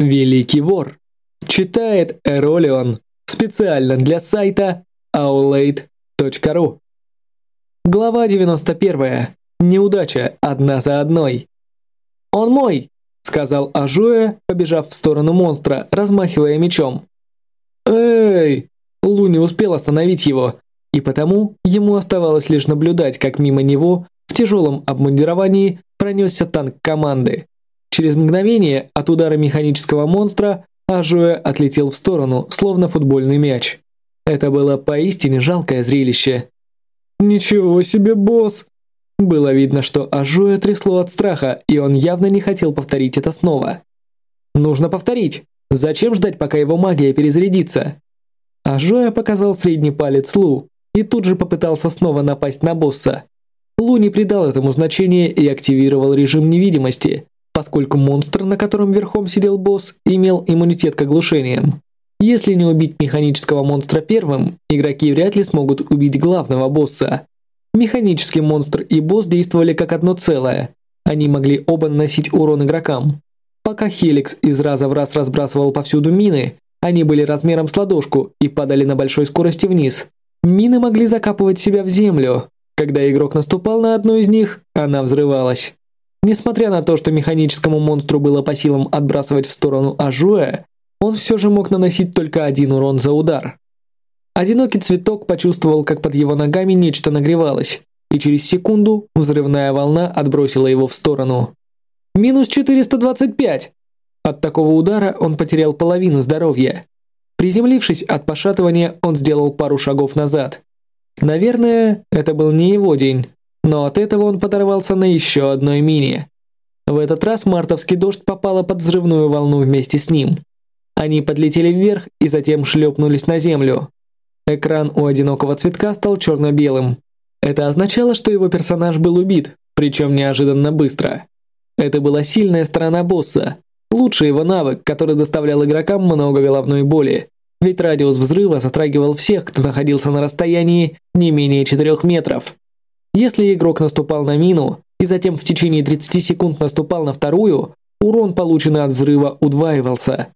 Великий вор. Читает Эролион специально для сайта aulade.ru. Глава 91. Неудача одна за одной. «Он мой!» — сказал Ажуэ, побежав в сторону монстра, размахивая мечом. «Эй!» Лу не успел остановить его, и потому ему оставалось лишь наблюдать, как мимо него в тяжелом обмундировании пронесся танк команды. Через мгновение от удара механического монстра Ажуэ отлетел в сторону, словно футбольный мяч. Это было поистине жалкое зрелище. «Ничего себе, босс!» Было видно, что Ажуэ трясло от страха, и он явно не хотел повторить это снова. «Нужно повторить! Зачем ждать, пока его магия перезарядится?» Ажуэ показал средний палец Лу и тут же попытался снова напасть на босса. Лу не придал этому значения и активировал режим невидимости, поскольку монстр, на котором верхом сидел босс, имел иммунитет к оглушениям. Если не убить механического монстра первым, игроки вряд ли смогут убить главного босса. Механический монстр и босс действовали как одно целое. Они могли оба наносить урон игрокам. Пока Хеликс из раза в раз разбрасывал повсюду мины, они были размером с ладошку и падали на большой скорости вниз. Мины могли закапывать себя в землю. Когда игрок наступал на одну из них, она взрывалась. Несмотря на то, что механическому монстру было по силам отбрасывать в сторону Ажуэ, он все же мог наносить только один урон за удар. Одинокий цветок почувствовал, как под его ногами нечто нагревалось, и через секунду взрывная волна отбросила его в сторону. «Минус 425!» От такого удара он потерял половину здоровья. Приземлившись от пошатывания, он сделал пару шагов назад. Наверное, это был не его день, но от этого он подорвался на еще одной мине. В этот раз мартовский дождь попала под взрывную волну вместе с ним. Они подлетели вверх и затем шлепнулись на землю. Экран у одинокого цветка стал черно-белым. Это означало, что его персонаж был убит, причем неожиданно быстро. Это была сильная сторона босса, лучший его навык, который доставлял игрокам много головной боли, ведь радиус взрыва затрагивал всех, кто находился на расстоянии не менее 4 метров. Если игрок наступал на мину и затем в течение 30 секунд наступал на вторую, урон, полученный от взрыва, удваивался.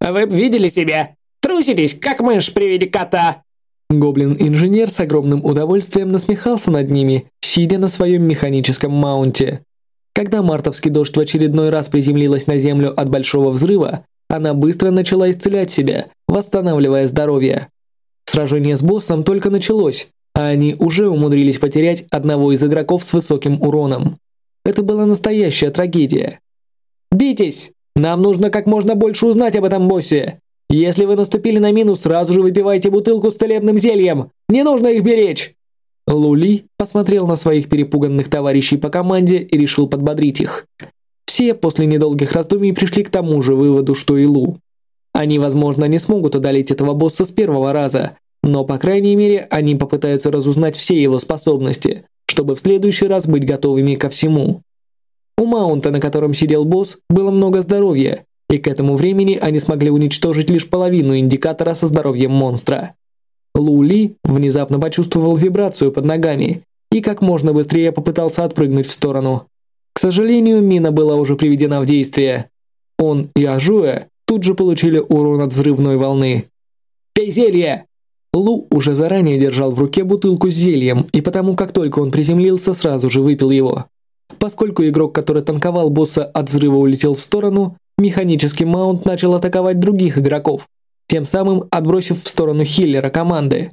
«Вы б видели себя? Труситесь, как мышь при виде кота!» Гоблин-инженер с огромным удовольствием насмехался над ними, сидя на своем механическом маунте. Когда мартовский дождь в очередной раз приземлилась на землю от большого взрыва, она быстро начала исцелять себя, восстанавливая здоровье. Сражение с боссом только началось, а они уже умудрились потерять одного из игроков с высоким уроном. Это была настоящая трагедия. «Битесь! Нам нужно как можно больше узнать об этом боссе! Если вы наступили на минус, сразу же выпивайте бутылку с целебным зельем! Не нужно их беречь!» Лули посмотрел на своих перепуганных товарищей по команде и решил подбодрить их. Все после недолгих раздумий пришли к тому же выводу, что и Лу. Они, возможно, не смогут одолеть этого босса с первого раза, но, по крайней мере, они попытаются разузнать все его способности, чтобы в следующий раз быть готовыми ко всему. У маунта, на котором сидел босс, было много здоровья, и к этому времени они смогли уничтожить лишь половину индикатора со здоровьем монстра. Лу Ли внезапно почувствовал вибрацию под ногами и как можно быстрее попытался отпрыгнуть в сторону. К сожалению, мина была уже приведена в действие. Он и Ажуэ тут же получили урон от взрывной волны. «Пей зелье!» Лу уже заранее держал в руке бутылку с зельем, и потому как только он приземлился, сразу же выпил его. Поскольку игрок, который танковал босса от взрыва улетел в сторону, механический маунт начал атаковать других игроков, тем самым отбросив в сторону хиллера команды.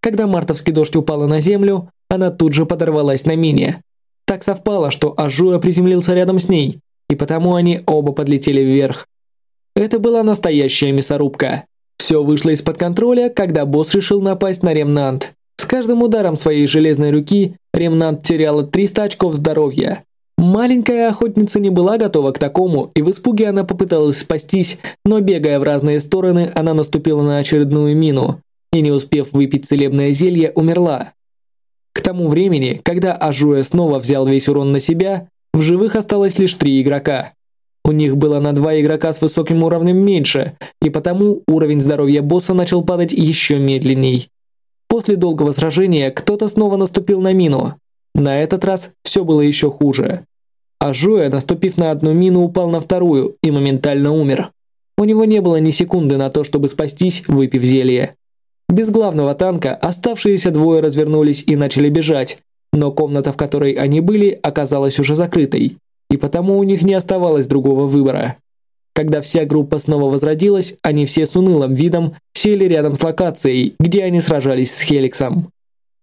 Когда мартовский дождь упала на землю, она тут же подорвалась на мине. Так совпало, что Ажуя приземлился рядом с ней, и потому они оба подлетели вверх. Это была настоящая мясорубка. Все вышло из-под контроля, когда босс решил напасть на Ремнант. С каждым ударом своей железной руки Ремнант теряла 300 очков здоровья. Маленькая охотница не была готова к такому, и в испуге она попыталась спастись, но бегая в разные стороны, она наступила на очередную мину и, не успев выпить целебное зелье, умерла. К тому времени, когда Ажуэ снова взял весь урон на себя, в живых осталось лишь три игрока. У них было на два игрока с высоким уровнем меньше, и потому уровень здоровья босса начал падать еще медленней. После долгого сражения кто-то снова наступил на мину. На этот раз все было еще хуже. А Жуя, наступив на одну мину, упал на вторую и моментально умер. У него не было ни секунды на то, чтобы спастись, выпив зелье. Без главного танка оставшиеся двое развернулись и начали бежать, но комната, в которой они были, оказалась уже закрытой, и потому у них не оставалось другого выбора. Когда вся группа снова возродилась, они все с унылым видом сели рядом с локацией, где они сражались с Хеликсом.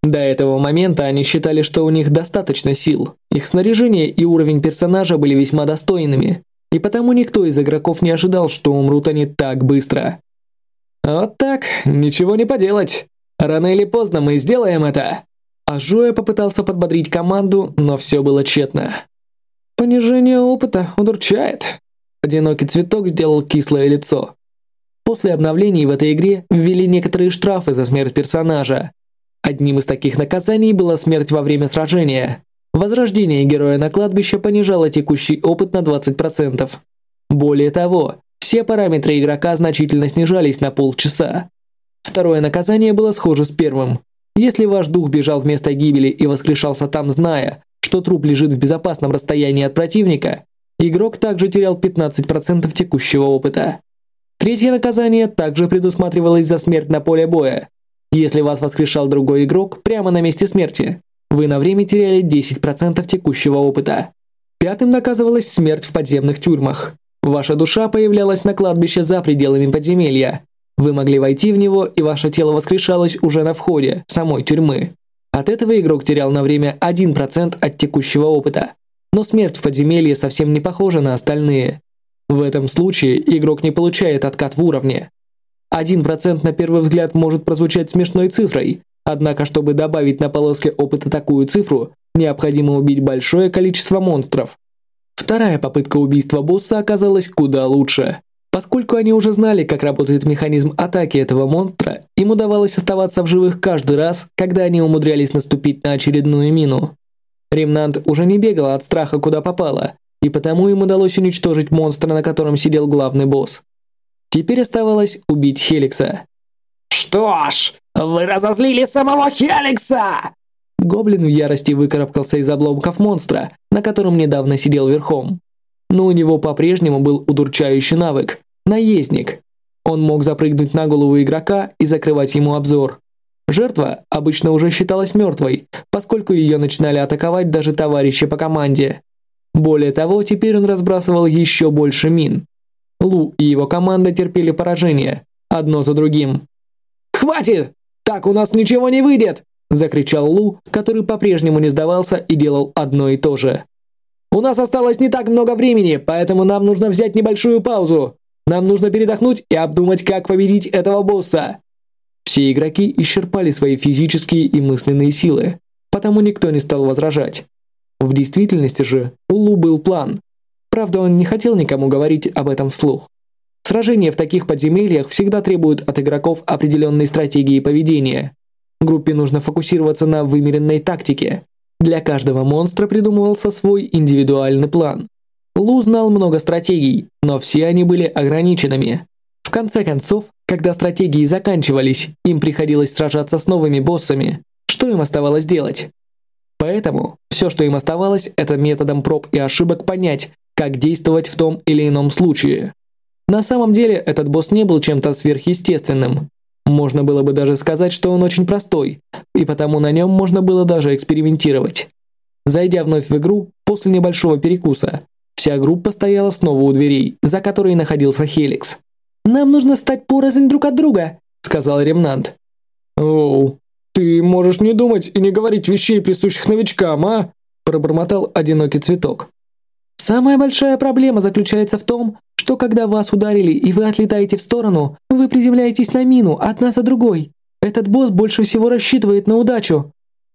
До этого момента они считали, что у них достаточно сил. Их снаряжение и уровень персонажа были весьма достойными, и потому никто из игроков не ожидал, что умрут они так быстро. Вот так, ничего не поделать. Рано или поздно мы сделаем это. А Жоя попытался подбодрить команду, но все было тщетно. Понижение опыта удручает. Одинокий цветок сделал кислое лицо. После обновлений в этой игре ввели некоторые штрафы за смерть персонажа. Одним из таких наказаний была смерть во время сражения. Возрождение героя на кладбище понижало текущий опыт на 20%. Более того, все параметры игрока значительно снижались на полчаса. Второе наказание было схоже с первым. Если ваш дух бежал в место гибели и воскрешался там, зная, что труп лежит в безопасном расстоянии от противника, игрок также терял 15% текущего опыта. Третье наказание также предусматривалось за смерть на поле боя. Если вас воскрешал другой игрок прямо на месте смерти, вы на время теряли 10% текущего опыта. Пятым наказывалась смерть в подземных тюрьмах. Ваша душа появлялась на кладбище за пределами подземелья. Вы могли войти в него, и ваше тело воскрешалось уже на входе самой тюрьмы. От этого игрок терял на время 1% от текущего опыта. Но смерть в подземелье совсем не похожа на остальные. В этом случае игрок не получает откат в уровне. 1% на первый взгляд может прозвучать смешной цифрой, однако чтобы добавить на полоске опыта такую цифру, необходимо убить большое количество монстров. Вторая попытка убийства босса оказалась куда лучше. Поскольку они уже знали, как работает механизм атаки этого монстра, им удавалось оставаться в живых каждый раз, когда они умудрялись наступить на очередную мину. Ремнант уже не бегал от страха куда попало, и потому им удалось уничтожить монстра, на котором сидел главный босс. Теперь оставалось убить Хеликса. «Что ж, вы разозлили самого Хеликса!» Гоблин в ярости выкарабкался из обломков монстра, на котором недавно сидел верхом. Но у него по-прежнему был удурчающий навык – наездник. Он мог запрыгнуть на голову игрока и закрывать ему обзор. Жертва обычно уже считалась мертвой, поскольку ее начинали атаковать даже товарищи по команде. Более того, теперь он разбрасывал еще больше мин. Лу и его команда терпели поражение, одно за другим. «Хватит! Так у нас ничего не выйдет!» – закричал Лу, который по-прежнему не сдавался и делал одно и то же. «У нас осталось не так много времени, поэтому нам нужно взять небольшую паузу. Нам нужно передохнуть и обдумать, как победить этого босса». Все игроки исчерпали свои физические и мысленные силы, потому никто не стал возражать. В действительности же у Лу был план. Правда, он не хотел никому говорить об этом вслух. Сражения в таких подземельях всегда требуют от игроков определенной стратегии поведения. Группе нужно фокусироваться на вымеренной тактике. Для каждого монстра придумывался свой индивидуальный план. Лу знал много стратегий, но все они были ограниченными. В конце концов, когда стратегии заканчивались, им приходилось сражаться с новыми боссами. Что им оставалось делать? Поэтому все, что им оставалось, это методом проб и ошибок понять, как действовать в том или ином случае. На самом деле, этот босс не был чем-то сверхъестественным. Можно было бы даже сказать, что он очень простой, и потому на нем можно было даже экспериментировать. Зайдя вновь в игру, после небольшого перекуса, вся группа стояла снова у дверей, за которой находился Хеликс. «Нам нужно стать порознь друг от друга», — сказал Ремнант. «Оу, ты можешь не думать и не говорить вещей, присущих новичкам, а?» пробормотал одинокий цветок. Самая большая проблема заключается в том, что когда вас ударили и вы отлетаете в сторону, вы приземляетесь на мину одна за другой. Этот босс больше всего рассчитывает на удачу.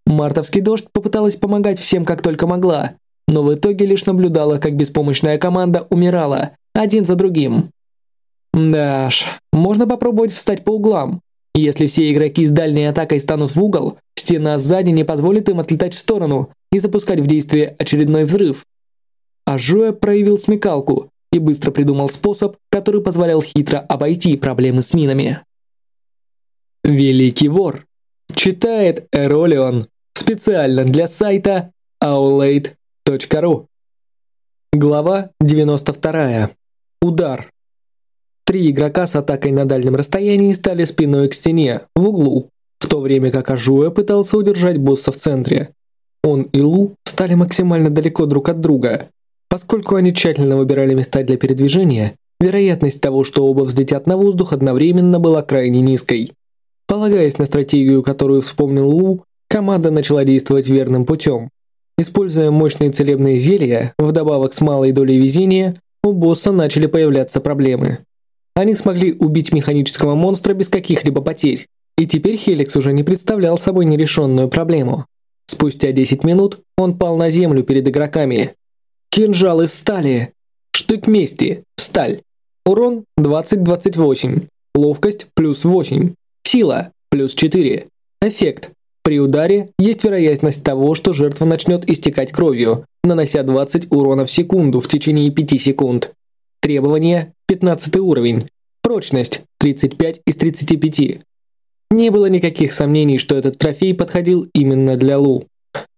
Мартовский дождь попыталась помогать всем как только могла, но в итоге лишь наблюдала, как беспомощная команда умирала, один за другим. Да ж, можно попробовать встать по углам. Если все игроки с дальней атакой станут в угол, стена сзади не позволит им отлетать в сторону и запускать в действие очередной взрыв. А Жоя проявил смекалку и быстро придумал способ, который позволял хитро обойти проблемы с минами. Великий вор. Читает Эролион специально для сайта aulade.ru. Глава 92. Удар. Три игрока с атакой на дальнем расстоянии стали спиной к стене, в углу, в то время как Ажуя пытался удержать босса в центре. Он и Лу стали максимально далеко друг от друга. Поскольку они тщательно выбирали места для передвижения, вероятность того, что оба взлетят на воздух одновременно была крайне низкой. Полагаясь на стратегию, которую вспомнил Лу, команда начала действовать верным путем. Используя мощные целебные зелья, вдобавок с малой долей везения, у босса начали появляться проблемы. Они смогли убить механического монстра без каких-либо потерь, и теперь Хеликс уже не представлял собой нерешенную проблему. Спустя 10 минут он пал на землю перед игроками. Кинжал из стали. Штык мести. Сталь. Урон 20-28. Ловкость плюс 8. Сила плюс 4. Эффект. При ударе есть вероятность того, что жертва начнет истекать кровью, нанося 20 урона в секунду в течение 5 секунд. Требования 15 уровень. Прочность 35 из 35. Не было никаких сомнений, что этот трофей подходил именно для Лу.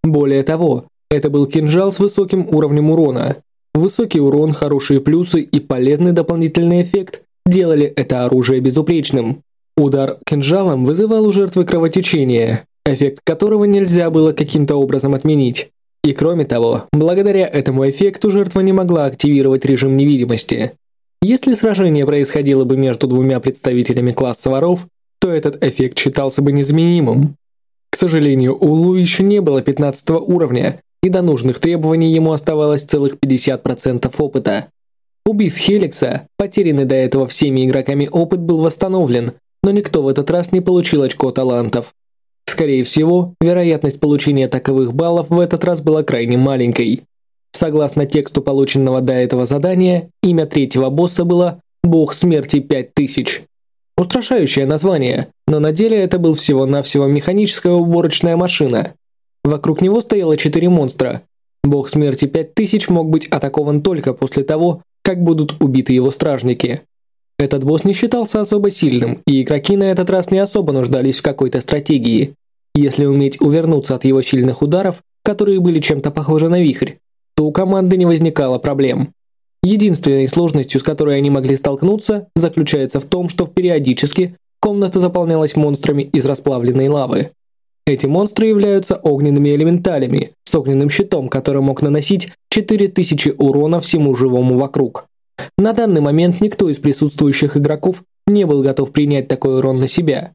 Более того, это был кинжал с высоким уровнем урона. Высокий урон, хорошие плюсы и полезный дополнительный эффект делали это оружие безупречным. Удар кинжалом вызывал у жертвы кровотечение, эффект которого нельзя было каким-то образом отменить. И кроме того, благодаря этому эффекту жертва не могла активировать режим невидимости. Если сражение происходило бы между двумя представителями класса воров, то этот эффект считался бы незаменимым. К сожалению, у Лу еще не было 15 уровня, и до нужных требований ему оставалось целых 50% опыта. Убив Хеликса, потерянный до этого всеми игроками опыт был восстановлен, но никто в этот раз не получил очко талантов. Скорее всего, вероятность получения таковых баллов в этот раз была крайне маленькой. Согласно тексту полученного до этого задания, имя третьего босса было «Бог смерти 5000». Устрашающее название, но на деле это был всего-навсего механическая уборочная машина. Вокруг него стояло четыре монстра. Бог смерти 5000 мог быть атакован только после того, как будут убиты его стражники. Этот босс не считался особо сильным, и игроки на этот раз не особо нуждались в какой-то стратегии. Если уметь увернуться от его сильных ударов, которые были чем-то похожи на вихрь, то у команды не возникало проблем. Единственной сложностью, с которой они могли столкнуться, заключается в том, что периодически комната заполнялась монстрами из расплавленной лавы. Эти монстры являются огненными элементалями с огненным щитом, который мог наносить 4000 урона всему живому вокруг. На данный момент никто из присутствующих игроков не был готов принять такой урон на себя.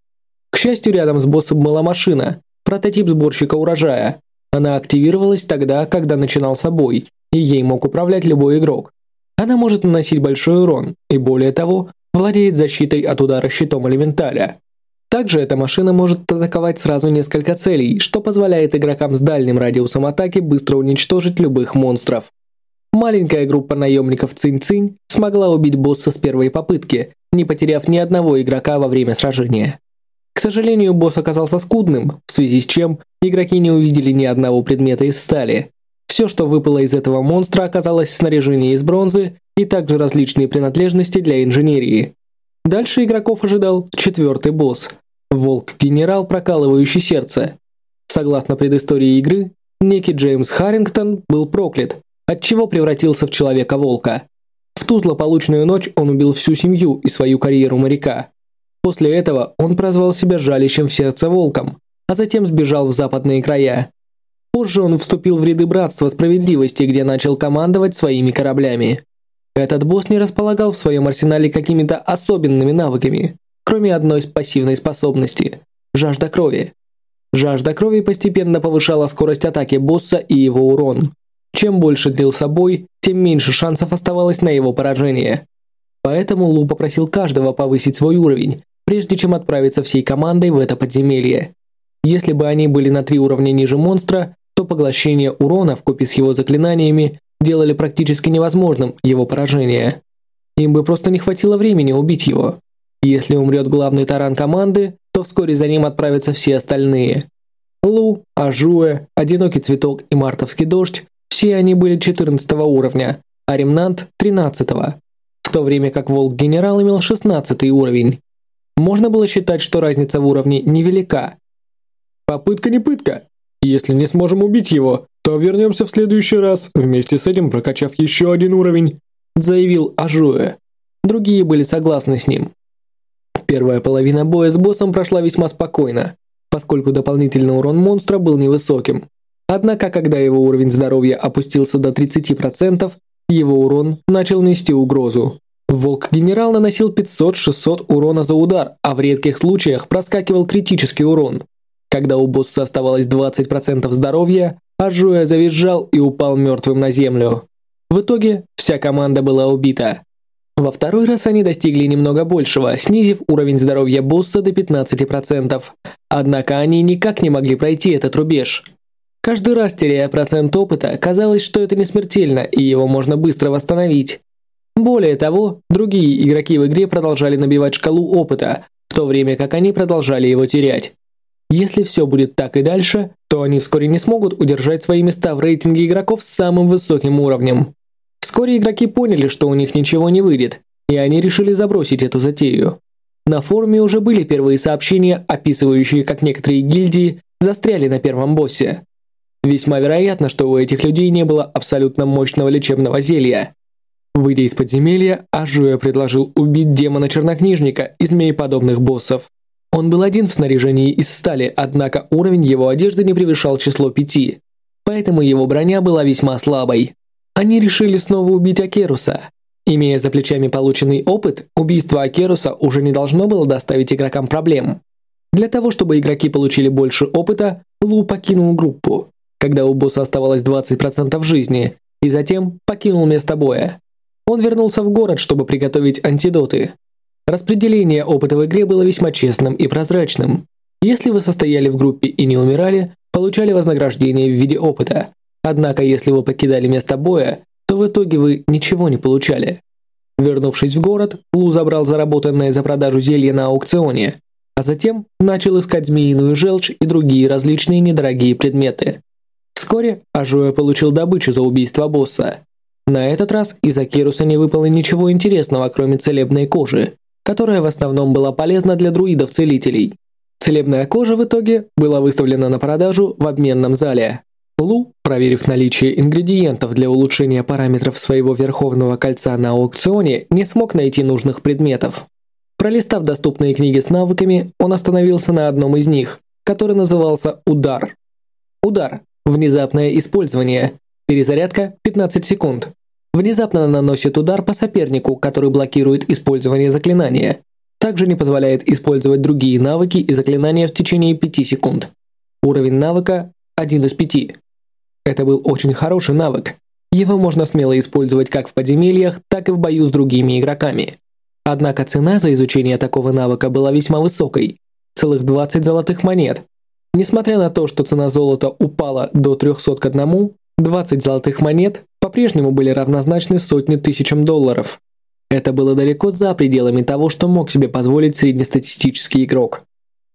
К счастью, рядом с боссом была машина, прототип сборщика урожая. Она активировалась тогда, когда начинался бой, и ей мог управлять любой игрок. Она может наносить большой урон и, более того, владеет защитой от удара щитом элементаля. Также эта машина может атаковать сразу несколько целей, что позволяет игрокам с дальним радиусом атаки быстро уничтожить любых монстров. Маленькая группа наемников Цинь-Цинь смогла убить босса с первой попытки, не потеряв ни одного игрока во время сражения. К сожалению, босс оказался скудным, в связи с чем игроки не увидели ни одного предмета из стали. Все, что выпало из этого монстра, оказалось снаряжение из бронзы и также различные принадлежности для инженерии. Дальше игроков ожидал четвертый босс – волк-генерал, прокалывающий сердце. Согласно предыстории игры, некий Джеймс Харрингтон был проклят, отчего превратился в Человека-волка. В ту злополучную ночь он убил всю семью и свою карьеру моряка. После этого он прозвал себя жалящим в сердце волком, а затем сбежал в западные края. Позже он вступил в ряды Братства Справедливости, где начал командовать своими кораблями. Этот босс не располагал в своем арсенале какими-то особенными навыками, кроме одной пассивной способности – жажда крови. Жажда крови постепенно повышала скорость атаки босса и его урон. Чем больше длился бой, тем меньше шансов оставалось на его поражение. Поэтому Лу попросил каждого повысить свой уровень, прежде чем отправиться всей командой в это подземелье. Если бы они были на три уровня ниже монстра, то поглощение урона вкупе с его заклинаниями делали практически невозможным его поражение. Им бы просто не хватило времени убить его. Если умрет главный таран команды, то вскоре за ним отправятся все остальные. Лу, Ажуэ, Одинокий Цветок и Мартовский Дождь – все они были 14 уровня, а Ремнант – 13 -го, в то время как Волк-Генерал имел 16 уровень. Можно было считать, что разница в уровне невелика. Попытка не пытка. Если не сможем убить его, то вернемся в следующий раз, вместе с этим прокачав еще один уровень», заявил Ажуэ. другие были согласны с ним. Первая половина боя с боссом прошла весьма спокойно, поскольку дополнительный урон монстра был невысоким. Однако, когда его уровень здоровья опустился до 30%, его урон начал нести угрозу. Волк-генерал наносил 500-600 урона за удар, а в редких случаях проскакивал критический урон. Когда у босса оставалось 20% здоровья, Ажуя завизжал и упал мертвым на землю. В итоге вся команда была убита. Во второй раз они достигли немного большего, снизив уровень здоровья босса до 15%. Однако они никак не могли пройти этот рубеж. Каждый раз теряя процент опыта, казалось, что это не смертельно и его можно быстро восстановить. Более того, другие игроки в игре продолжали набивать шкалу опыта, в то время как они продолжали его терять. Если все будет так и дальше, то они вскоре не смогут удержать свои места в рейтинге игроков с самым высоким уровнем. Вскоре игроки поняли, что у них ничего не выйдет, и они решили забросить эту затею. На форуме уже были первые сообщения, описывающие, как некоторые гильдии застряли на первом боссе. Весьма вероятно, что у этих людей не было абсолютно мощного лечебного зелья. Выйдя из подземелья, Ажуя предложил убить демона-чернокнижника и змееподобных боссов. Он был один в снаряжении из стали, однако уровень его одежды не превышал число пяти, поэтому его броня была весьма слабой. Они решили снова убить Акеруса. Имея за плечами полученный опыт, убийство Акеруса уже не должно было доставить игрокам проблем. Для того, чтобы игроки получили больше опыта, Лу покинул группу, когда у босса оставалось 20% жизни, и затем покинул место боя. Он вернулся в город, чтобы приготовить антидоты. Распределение опыта в игре было весьма честным и прозрачным. Если вы состояли в группе и не умирали, получали вознаграждение в виде опыта. Однако, если вы покидали место боя, то в итоге вы ничего не получали. Вернувшись в город, Лу забрал заработанное за продажу зелья на аукционе, а затем начал искать змеиную желчь и другие различные недорогие предметы. Вскоре Ажуя получил добычу за убийство босса. На этот раз из Акируса не выпало ничего интересного, кроме целебной кожи, которая в основном была полезна для друидов-целителей. Целебная кожа в итоге была выставлена на продажу в обменном зале. Лу, проверив наличие ингредиентов для улучшения параметров своего Верховного Кольца на аукционе, не смог найти нужных предметов. Пролистав доступные книги с навыками, он остановился на одном из них, который назывался «Удар». Удар – внезапное использование, перезарядка – 15 секунд внезапно наносит удар по сопернику, который блокирует использование заклинания. Также не позволяет использовать другие навыки и заклинания в течение 5 секунд. Уровень навыка 1 из 5. Это был очень хороший навык. Его можно смело использовать как в подземельях, так и в бою с другими игроками. Однако цена за изучение такого навыка была весьма высокой – целых 20 золотых монет. Несмотря на то, что цена золота упала до 300 к 1, 20 золотых монет по-прежнему были равнозначны сотне тысячам долларов. Это было далеко за пределами того, что мог себе позволить среднестатистический игрок.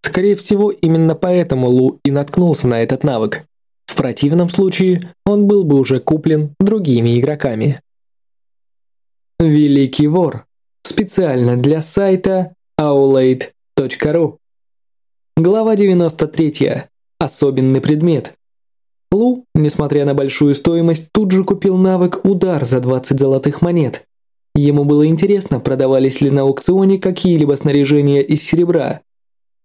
Скорее всего, именно поэтому Лу и наткнулся на этот навык. В противном случае он был бы уже куплен другими игроками. Великий вор. Специально для сайта aulade.ru Глава 93. Особенный предмет. Лу, несмотря на большую стоимость, тут же купил навык «Удар» за 20 золотых монет. Ему было интересно, продавались ли на аукционе какие-либо снаряжения из серебра.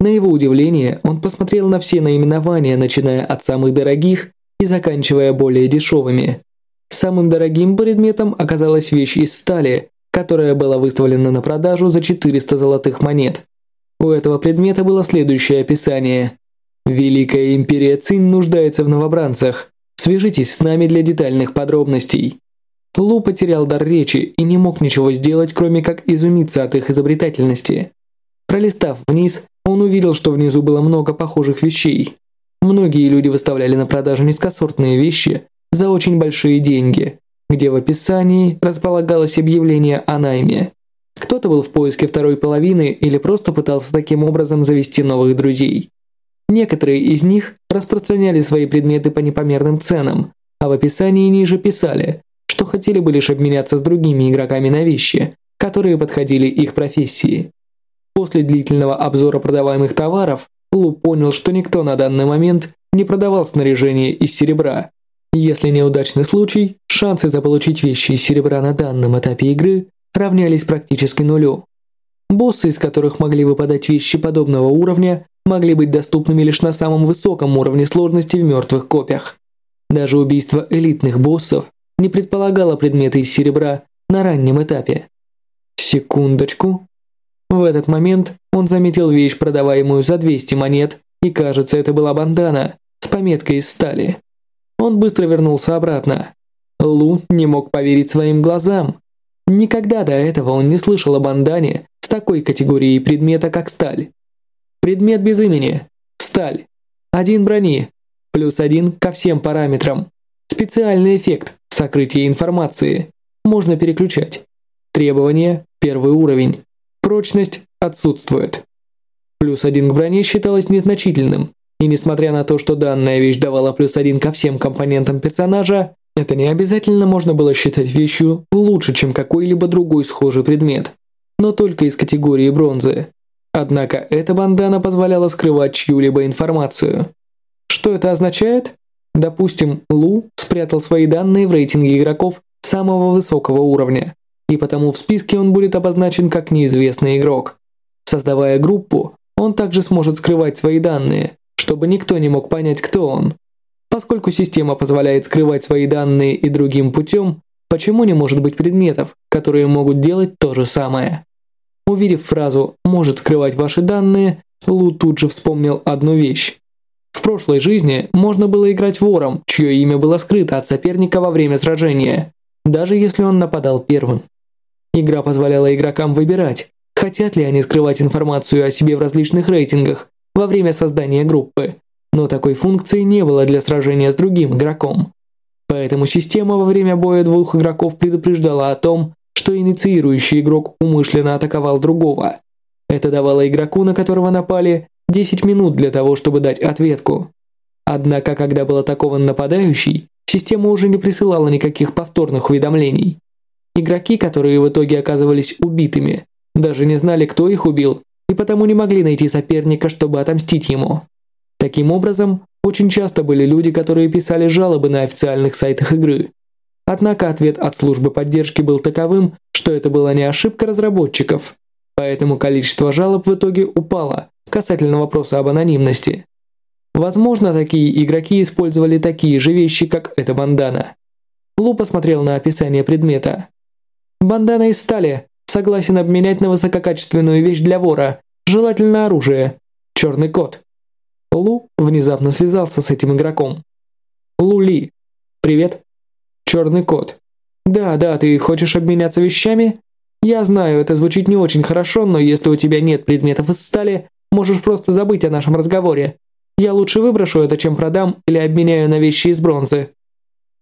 На его удивление, он посмотрел на все наименования, начиная от самых дорогих и заканчивая более дешевыми. Самым дорогим предметом оказалась вещь из стали, которая была выставлена на продажу за 400 золотых монет. У этого предмета было следующее описание. Великая империя Цин нуждается в новобранцах. Свяжитесь с нами для детальных подробностей. Лу потерял дар речи и не мог ничего сделать, кроме как изумиться от их изобретательности. Пролистав вниз, он увидел, что внизу было много похожих вещей. Многие люди выставляли на продажу низкосортные вещи за очень большие деньги, где в описании располагалось объявление о найме. Кто-то был в поиске второй половины или просто пытался таким образом завести новых друзей. Некоторые из них распространяли свои предметы по непомерным ценам, а в описании ниже писали, что хотели бы лишь обменяться с другими игроками на вещи, которые подходили их профессии. После длительного обзора продаваемых товаров, Лу понял, что никто на данный момент не продавал снаряжение из серебра. Если неудачный случай, шансы заполучить вещи из серебра на данном этапе игры равнялись практически нулю. Боссы, из которых могли выпадать вещи подобного уровня, могли быть доступными лишь на самом высоком уровне сложности в мертвых копьях. Даже убийство элитных боссов не предполагало предметы из серебра на раннем этапе. Секундочку. В этот момент он заметил вещь, продаваемую за 200 монет, и кажется, это была бандана с пометкой из стали. Он быстро вернулся обратно. Лу не мог поверить своим глазам. Никогда до этого он не слышал о бандане с такой категорией предмета, как сталь. Предмет без имени. Сталь. Один брони. Плюс один ко всем параметрам. Специальный эффект. Сокрытие информации. Можно переключать. Требования. Первый уровень. Прочность отсутствует. Плюс один к броне считалось незначительным, и несмотря на то, что данная вещь давала плюс один ко всем компонентам персонажа, это не обязательно можно было считать вещью лучше, чем какой-либо другой схожий предмет, но только из категории бронзы. Однако эта бандана позволяла скрывать чью-либо информацию. Что это означает? Допустим, Лу спрятал свои данные в рейтинге игроков самого высокого уровня, и потому в списке он будет обозначен как неизвестный игрок. Создавая группу, он также сможет скрывать свои данные, чтобы никто не мог понять, кто он. Поскольку система позволяет скрывать свои данные и другим путем, почему не может быть предметов, которые могут делать то же самое? Увидев фразу «может скрывать ваши данные», Лу тут же вспомнил одну вещь. В прошлой жизни можно было играть вором, чье имя было скрыто от соперника во время сражения, даже если он нападал первым. Игра позволяла игрокам выбирать, хотят ли они скрывать информацию о себе в различных рейтингах во время создания группы, но такой функции не было для сражения с другим игроком. Поэтому система во время боя двух игроков предупреждала о том, что инициирующий игрок умышленно атаковал другого. Это давало игроку, на которого напали, 10 минут для того, чтобы дать ответку. Однако, когда был атакован нападающий, система уже не присылала никаких повторных уведомлений. Игроки, которые в итоге оказывались убитыми, даже не знали, кто их убил, и потому не могли найти соперника, чтобы отомстить ему. Таким образом, очень часто были люди, которые писали жалобы на официальных сайтах игры. Однако ответ от службы поддержки был таковым, что это была не ошибка разработчиков, поэтому количество жалоб в итоге упало касательно вопроса об анонимности. Возможно, такие игроки использовали такие же вещи, как эта бандана. Лу посмотрел на описание предмета. Бандана из стали. Согласен обменять на высококачественную вещь для вора. Желательно оружие. Черный кот. Лу внезапно связался с этим игроком. Лу Ли. Привет. Черный кот. Да, да, ты хочешь обменяться вещами? Я знаю, это звучит не очень хорошо, но если у тебя нет предметов из стали, можешь просто забыть о нашем разговоре. Я лучше выброшу это, чем продам или обменяю на вещи из бронзы.